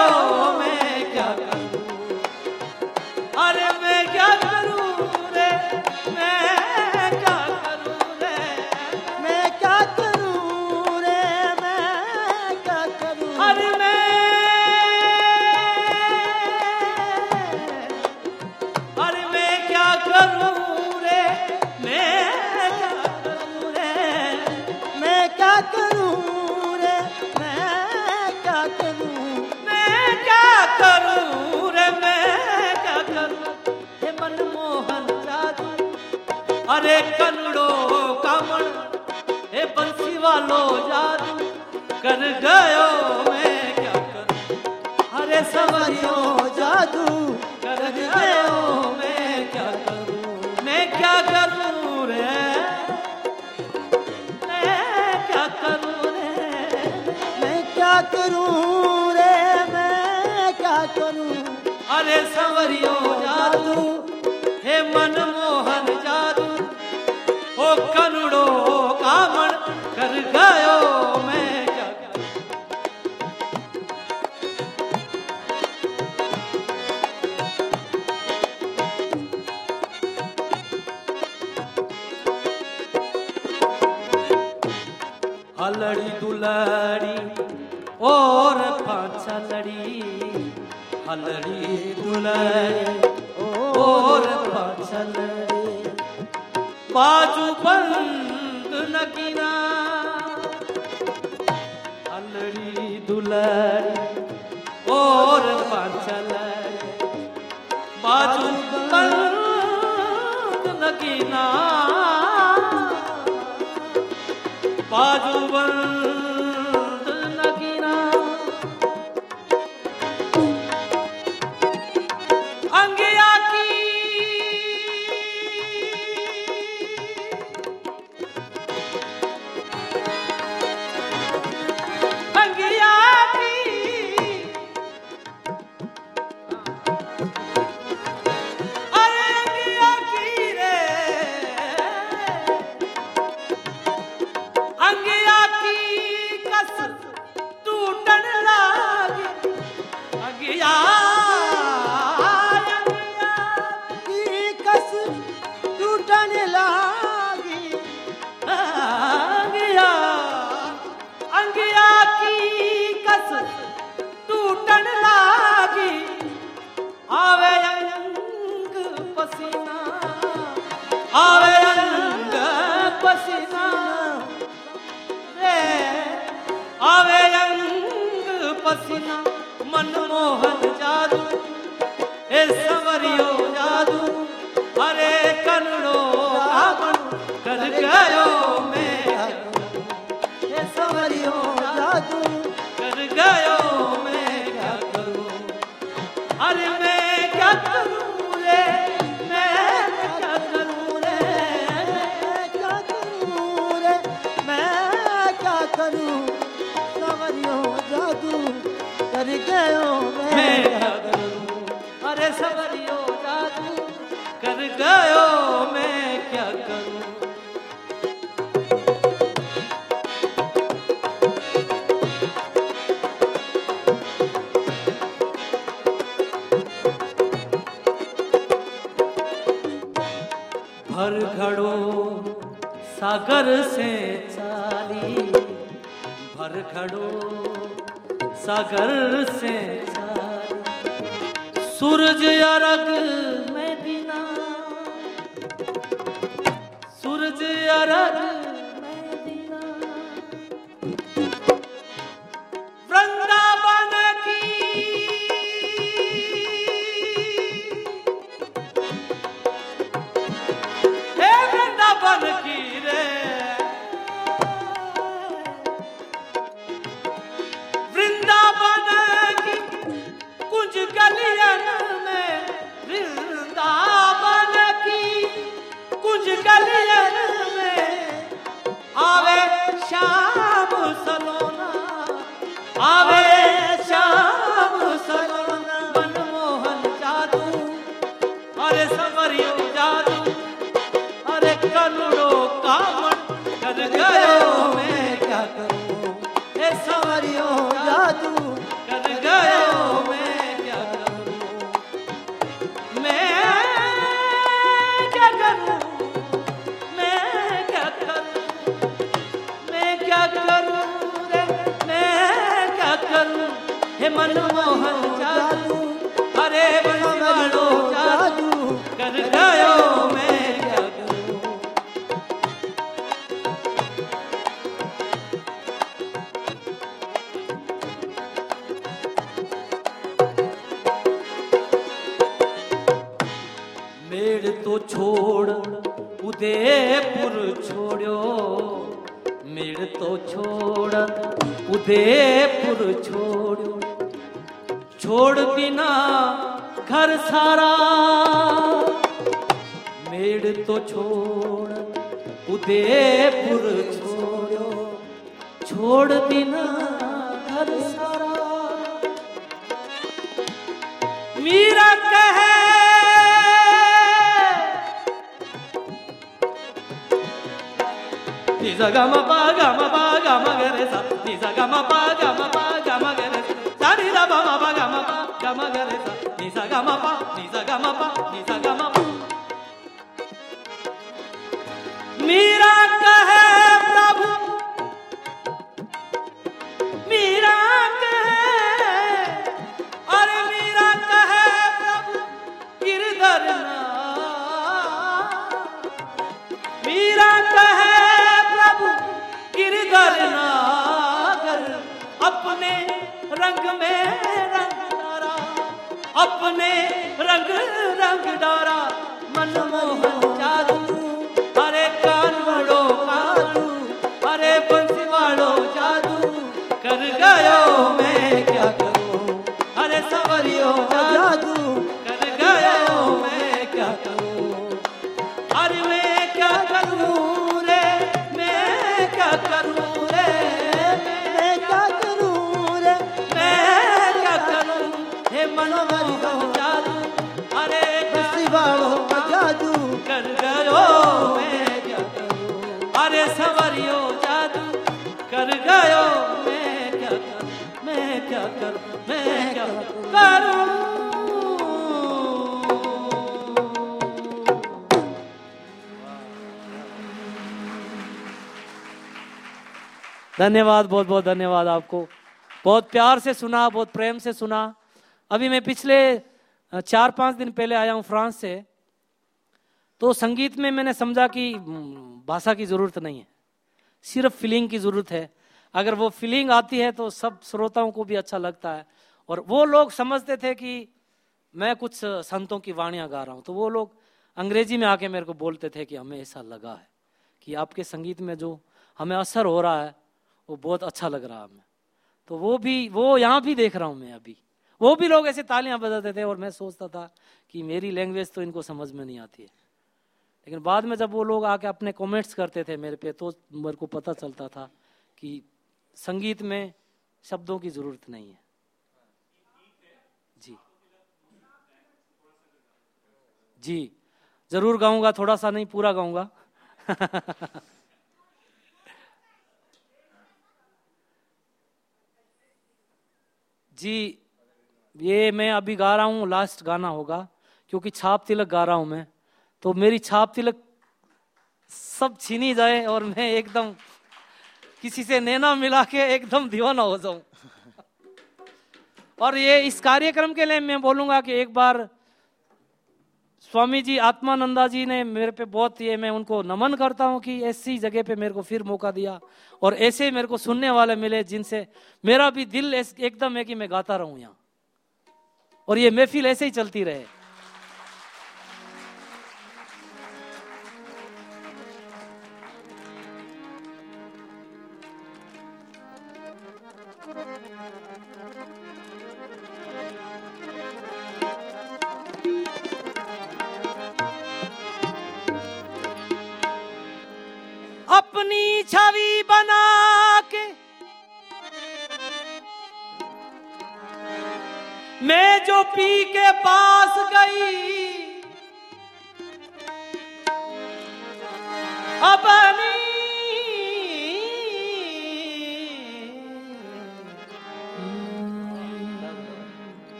अरे कनुड़ो कामण हे बंसी वालो जादू, कर गयो मैं क्या करूँ? अरे सवरियो जादू, कर गयो मैं क्या क्या रे? मैं क्या करूँ रे? मैं क्या करूँ रे? मैं क्या करूँ? अरे सवरियो जादू बाजू बंद नगीना बाजू बंद धन्यवाद, बहुत बहुत धन्यवाद आपको। बहुत प्यार से सुना, बहुत प्रेम से सुना। अभी मैं पिछले चार, पाँच दिन पहले आया हूँ फ्रांस से। तो संगीत में मैंने समझा कि भाषा की ज़रूरत नहीं है। सिर्फ़ फीलिंग की ज़रूरत है। अगर वो फीलिंग आती है तो सब श्रोताओं को भी अच्छा लगता है। और वो लोग समझते थे कि मैं कुछ संतों की वाणियाँ गा रहा हूँ। तो वो लोग अंग्रेज़ी में आके मेरे को बोलते थे कि हमें ऐसा लगा है कि आपके संगीत में जो हमें असर हो रहा है वो बहुत अच्छा लग रहा है हमें तो वो भी, वो यहाँ भी देख रहा हूँ मैं अभी। वो भी लोग ऐसे तालियाँ बजाते थे और मैं सोचता था कि मेरी लैंग्वेज तो इनको समझ में नहीं आती है। लेकिन बाद में जब वो लोग आके अपने कमेंट्स करते थे मेरे पे तो मेरे को पता चलता था कि संगीत में शब्दों की ज़रूरत नहीं है। जी। जी। ज़रूर गाऊँगा, थोड़ा सा नहीं, पूरा गाऊँगा। जी, ये मैं अभी गा रहा हूँ लास्ट गाना होगा, क्योंकि छाप तिलक गा रहा हूँ मैं। तो मेरी छाप तिलक सब छीनी जाए और मैं एकदम किसी से नैना मिला के एकदम दीवाना हो जाऊँ। और ये इस कार्यक्रम के लिए मैं बोलूँगा कि एक बार स्वामी जी, आत्मानंदा जी ने मेरे पे बहुत ये मैं उनको नमन करता हूँ कि ऐसी जगह पे मेरे को फिर मौका दिया और ऐसे मेरे को सुनने वाले मिले जिनसे मेरा भी दिल एकदम है कि मैं गाता रहूँ यहाँ। और ये महफिल ऐसे ही चलती रहे। बना के मैं जो पी के पास गई अपनी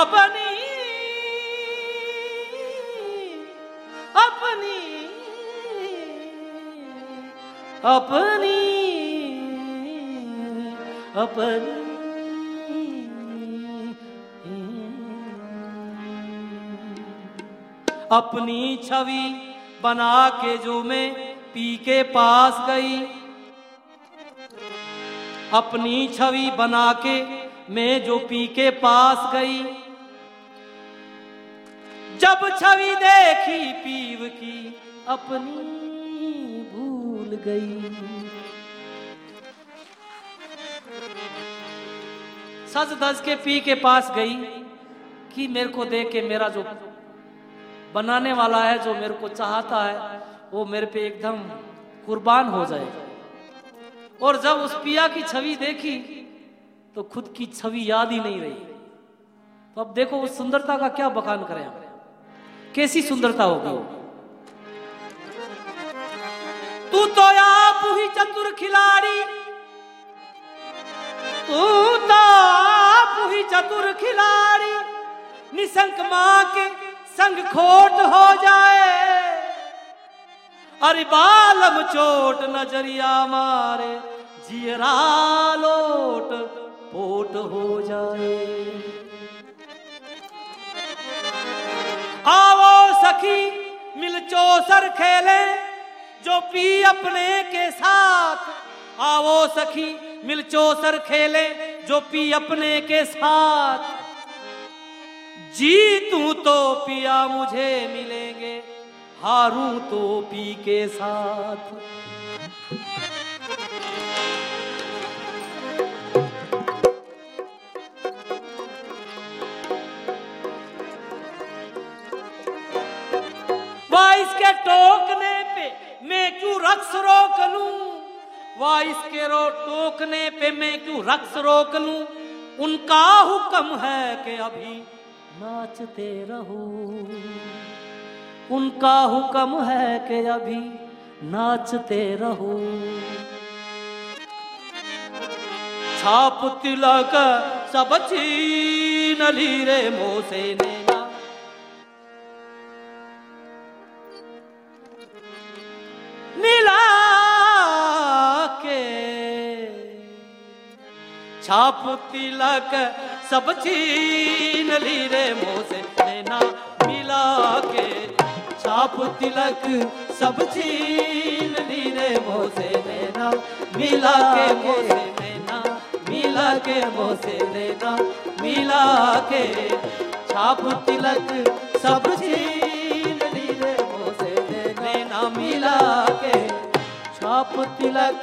अपनी अपनी अपनी। अपनी छवि बना के जो मैं पी के पास गई। अपनी छवि बना के मैं जो पी के पास गई। जब छवि देखी पीव की अपनी। भूल गई। सज धज के पी के पास गई कि मेरे को देख के मेरा जो बनाने वाला है, जो मेरे को चाहता है, वो मेरे पे एकदम कुर्बान हो जाए। और जब उस पिया की छवि देखी तो खुद की छवि याद ही नहीं रही। तो अब देखो उस सुंदरता का क्या बखान करें कैसी सुंदरता होगी वो? तू तो आप ही चतुर खिलाड़ी। तू तो आप ही चतुर खिलाड़ी। निशंक माँ के संग खोट हो जाए। अरे बालम चोट नज़रिया मारे जियरा लोट पोट हो जाए। आओ सखी, मिल चौसर खेले। जो पी अपने के साथ। आओ सखी, मिल चौसर खेले जो पी अपने के साथ। जी तू तो पिया मुझे मिलेंगे, हारू तो पी के साथ। वाइस के टोकने पे मैं क्यों रक्स रोक लूँ? वाइस के रो टोकने पे मैं क्यों रक्स रोक लूँ? उनका हुक्म है कि अभी नाचते रहो। उनका हुक्म है कि अभी नाचते रहो। छाप तिलक सब छीन ली रे मोसे नैना मिला के। छाप तिलक सब छीन ली रे मोसे नैना मिला के। छाप तिलक सब छीन ली रे मोसे नैना मिला के मोसे नैना मिला के मोसे नैना मिला के। छाप तिलक सब छीन ली रे मोसे नैना मिला के। छाप तिलक,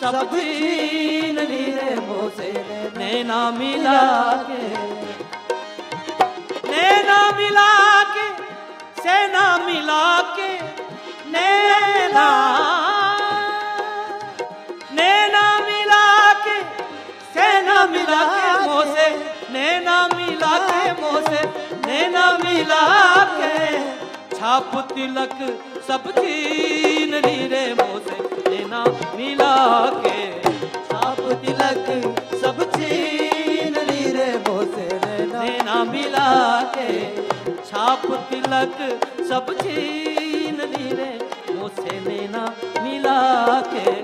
सब छीन ली रे मोसे नैना मिला के नैना मिला के सेना मिला के नैना नैना मिला के मिला के मोसे नैना मिला के छाप तिलक, सब छीन ली मोसे नैना मिला के छाप तिलक सब छीन ली रे मोसे नैना मिला के छाप तिलक सब छीन ली रे मोसे नैना मिला के।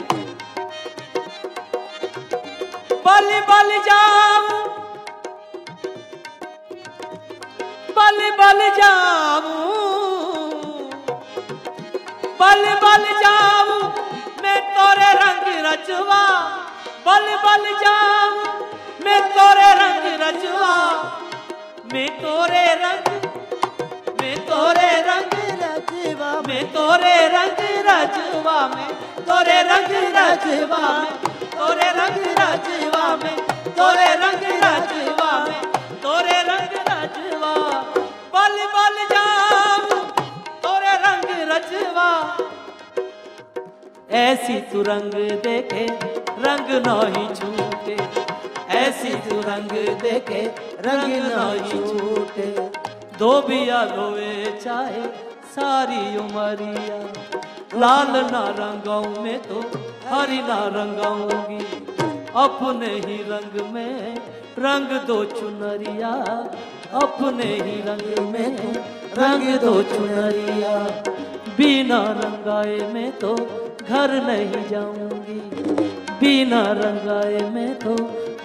बल बल जाऊँ बल बल जाऊँ बल बल जाऊँ मैं तोरे रंग रचवा बल बल जाऊँ मैं तोरे रंग रचवा मैं तोरे रंग मैं तोरे रंग रचवा मैं तोरे रंग रचवा मैं तोरे रंग रचवा मैं तोरे रंग रचवा मैं तोरे रंग रचवा ऐसी तू रंग देखे, रंग नहीं छूटे। ऐसी तू रंग देखे, रंग नहीं छूटे। दो बिया लोए चाहे, सारी उमरिया। लाल ना रंगाऊं में तो हरी ना रंगाऊँगी अपने ही रंग में रंग दो चुनरिया। अपने ही रंग में रंग दो चुनरिया। बिना रंगाए मैं तो घर नहीं जाऊँगी। बिना रंगाए मैं तो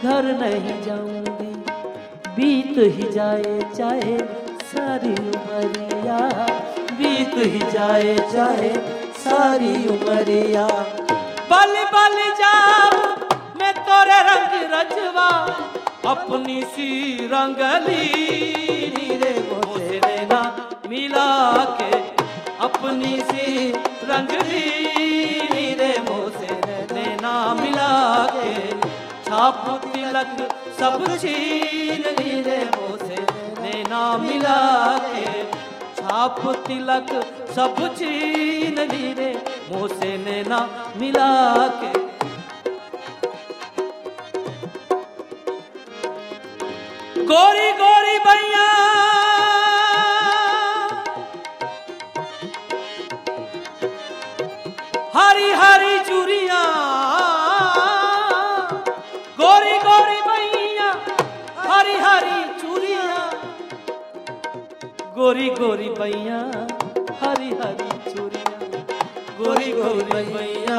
घर नहीं जाऊँगी। बीत ही जाए चाहे सारी उमरिया। बीत ही जाए चाहे सारी उमरिया। बल बल जाऊँ मैं तोरे रंग रचवा। अपनी सी रंगली रे मोसे नैना मिला के अपनी सी रंगली। मिला के छाप तिलक सब छीन ली रे मोसे नैना मिला के छाप तिलक सब छीन ली रे मोसे नैना मिला के गोरी गोरी भैया गोरी गोरी भैया, हरी हरी चूड़िया। गोरी गोरी भैया,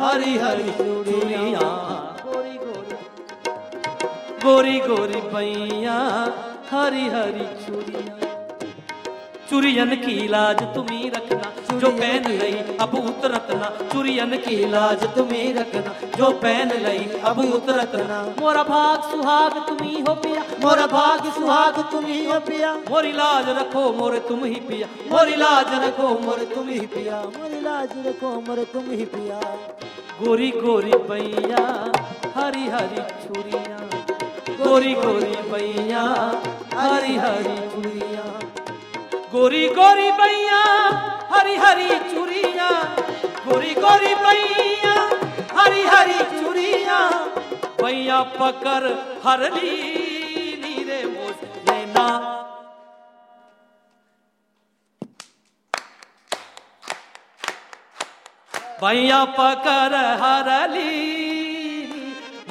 हरी हरी चूड़िया। गोरी गोरी गोरी गोरी भैया, हरी हरी चूड़िया। चूड़ियन की लाज तुम्ही जो पहन लई अब उतरत ना चुरियन की लाज तुम्हें रखना। जो पहन लई अब उतरत ना मोरा भाग सुहाग तुम्ही हो पिया। मोरा भाग सुहाग तुम्ही हो पिया। मोरी लाज रखो मोरे तुम ही पिया। मोरी लाज रखो मोरे तुम ही पिया। मोरी लाज रखो मोरे तुम ही पिया। गोरी गोरी बैया हरी हरी छुरिया गोरी गोरी बैया हरी हरी छुरिया गोरी गोरी बैया, हरी हरी चूड़िया गोरी गोरी बैया, हरी हरी चूड़िया बैया पकड़ हरली नीरे मोस नैना। बैया पकड़ हरली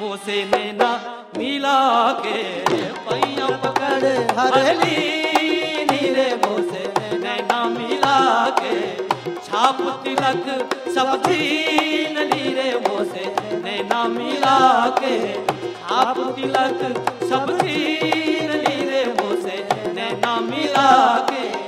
मोसे नैना मिला के। बैया पकड़ हरली छाप तिलक सब दीन लीरे मोसे नैना मिला के। आप तिलक सब दीन लीरे मोसे नैना मिला के।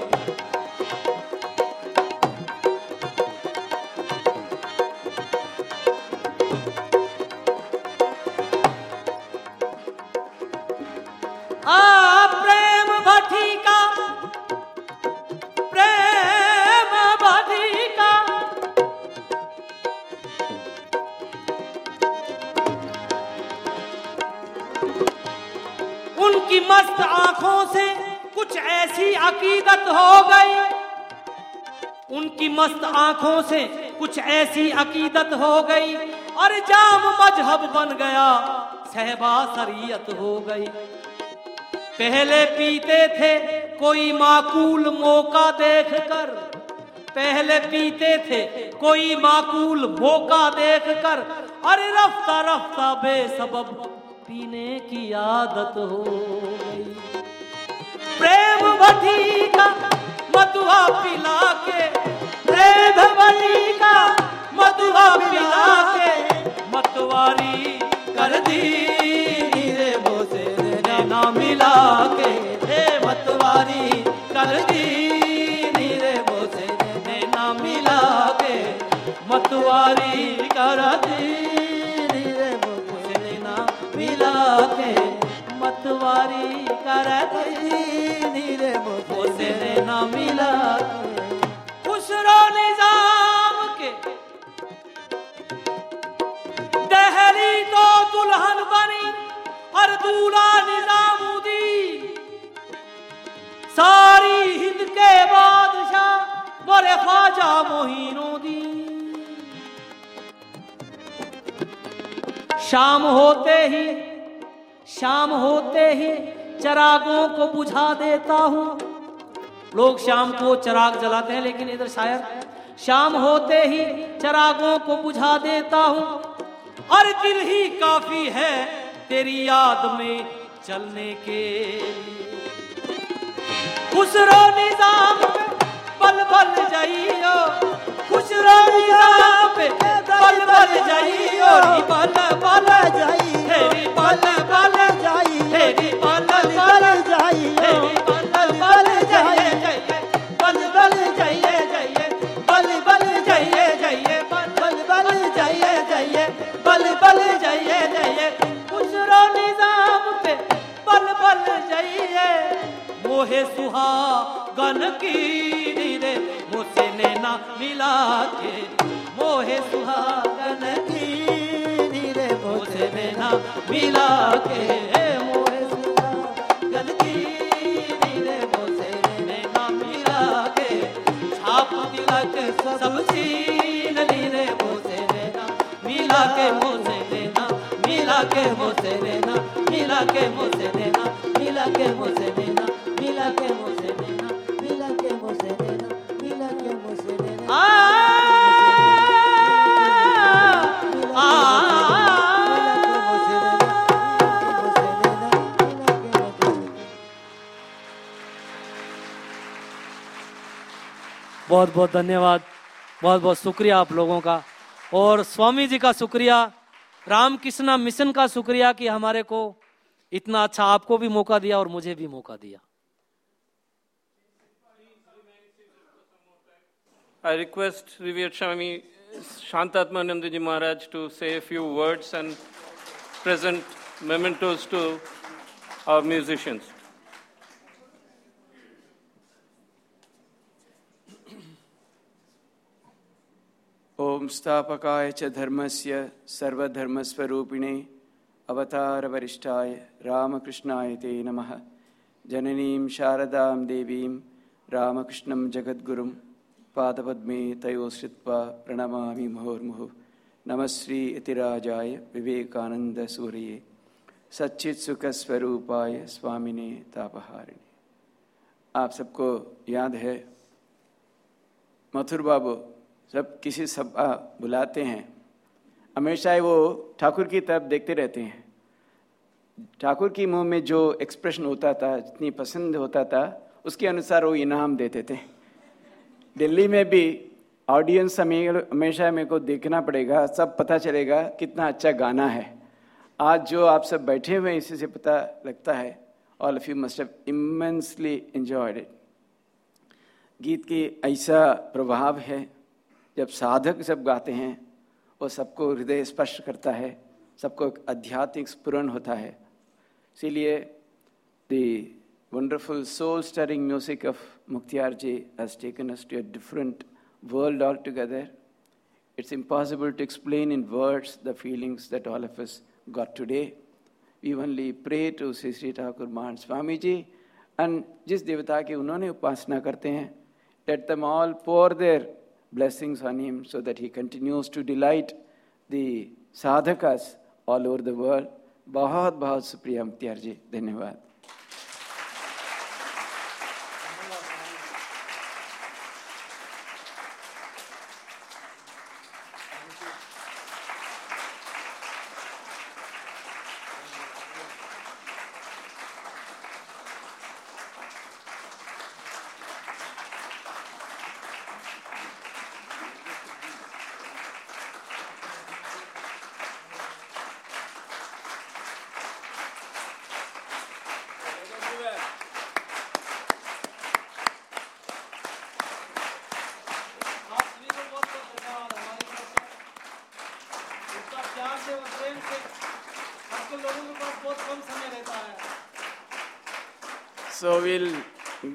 आँखों से कुछ ऐसी अकीदत हो गई। उनकी मस्त आँखों से कुछ ऐसी अकीदत हो गई। और जाम मज़हब बन गया, सहबा शरीयत हो गई। पहले पीते थे कोई माकूल मौका देखकर। पहले पीते थे कोई माकूल मौका देखकर। अरे रफ्ता रफ्ता बेसबब पीने की आदत हो गई। प्रेम भटी का मधुआ पिला के, प्रेम भटी का मधुआ पिला के, मतवारी कर दी रे बोसे ना मिला के। हे मतवारी कर दी रे बोसे ना मिला के, मतवारी कर दी रे बोसे मिला के, मतवारी कर रे बोसे ना मिला। खुसरो निज़ाम के। दहली तो दुल्हन बनी और दूल्हा निजामुद्दीन। सारी हिंद के बादशाह मोरे ख्वाजा मोहिनुद्दीन। शाम होते ही, शाम होते ही चरागों को बुझा देता हूँ। लोग शाम को चराग जलाते हैं, लेकिन इधर शायद शाम होते ही चरागों को बुझा देता हूँ। और दिल ही काफ़ी है तेरी याद में चलने के खुसरो निज़ाम पे बल बल जाइयो, खुसरो निज़ाम पे बल बल जाइयो री बल बल जाइए जाइए। खुसरो निज़ाम पे बल बल जाइए। मोहे सुहागन की रे मुझसे नैना मिला के। मोहे नैना मिला के। मोहे सुहागन की रे मुझसे नैना मिला के। सब छीन ली रे नैना मिला के। नैना मिला के मुझसे नैना मिला के मुझसे नैना मिला के मुझसे देना मिला के मुझसे देना मिला के मुझसे देना मिला के मुझसे देना आ आ बहुत बहुत धन्यवाद। बहुत बहुत शुक्रिया आप लोगों का। और स्वामी जी का शुक्रिया। रामकृष्णा मिशन का शुक्रिया कि हमारे को इतना अच्छा आपको भी मौका दिया और मुझे भी मौका दिया। I request revered Swami Shantatmananda ji Maharaj to say few words and present mementos to our musicians ॐ स्थापकाय च धर्मस्य सर्वधर्मस्वरूपिणे अवतारवरिष्ठाय रामकृष्णाय ते नमः। जननीं शारदां देवीं रामकृष्णं जगद्गुरुं पादपद्मे तयो श्रित्वा प्रणमामि मुहुर्मुहुः। नमः श्री यतिराजाय विवेकानन्दसूर्ये सच्चित्सुखस्वरूपाय स्वामिने तापहारिणे। आप सबको याद है मथुर बाबू जब किसी सभा बुलाते हैं, हमेशा ही वो ठाकुर की तरफ़ देखते रहते हैं। ठाकुर की मुँह में जो एक्सप्रेशन होता था, जितनी पसंद होता था, उसके अनुसार वो इनाम देते थे दिल्ली में भी ऑडियंस हमें, हमेशा मेरे को देखना पड़ेगा, सब पता चलेगा कितना अच्छा गाना है। आज जो आप सब बैठे हुए हैं, इसी से पता लगता है all of you must have immensely enjoyed it गीत की ऐसा प्रभाव है जब साधक जब गाते हैं वो सबको हृदय स्पर्श करता है सबको एक आध्यात्मिक स्पुरन होता है इसीलिए the wonderful soul stirring music of Muktiar ji has taken us to a different world altogether. It's impossible to explain in words the feelings that all of us got today. We only pray to Sri Sri Thakur Mahan Swami ji and जिस देवता की उन्होंने उपासना करते हैं let them all pour their blessings on him so that he continues to delight the sadhakas all over the world. बहुत बहुत शुक्रिया मुख्तियार जी धन्यवाद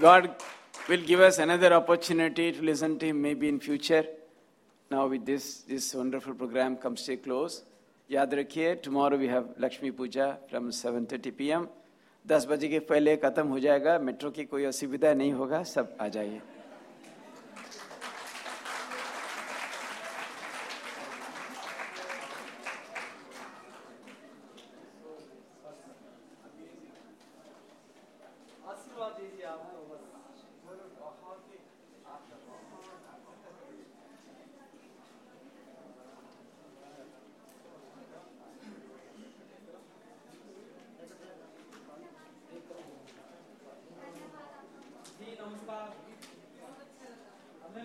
God will give us another opportunity to listen to Him maybe in future. Now with this, this wonderful program comes to a close. याद रखिए tomorrow we have Lakshmi Puja from 7:30 p.m. 10 बजे के पहले खत्म हो जाएगा मेट्रो की कोई असुविधा नहीं होगा सब आ जाइए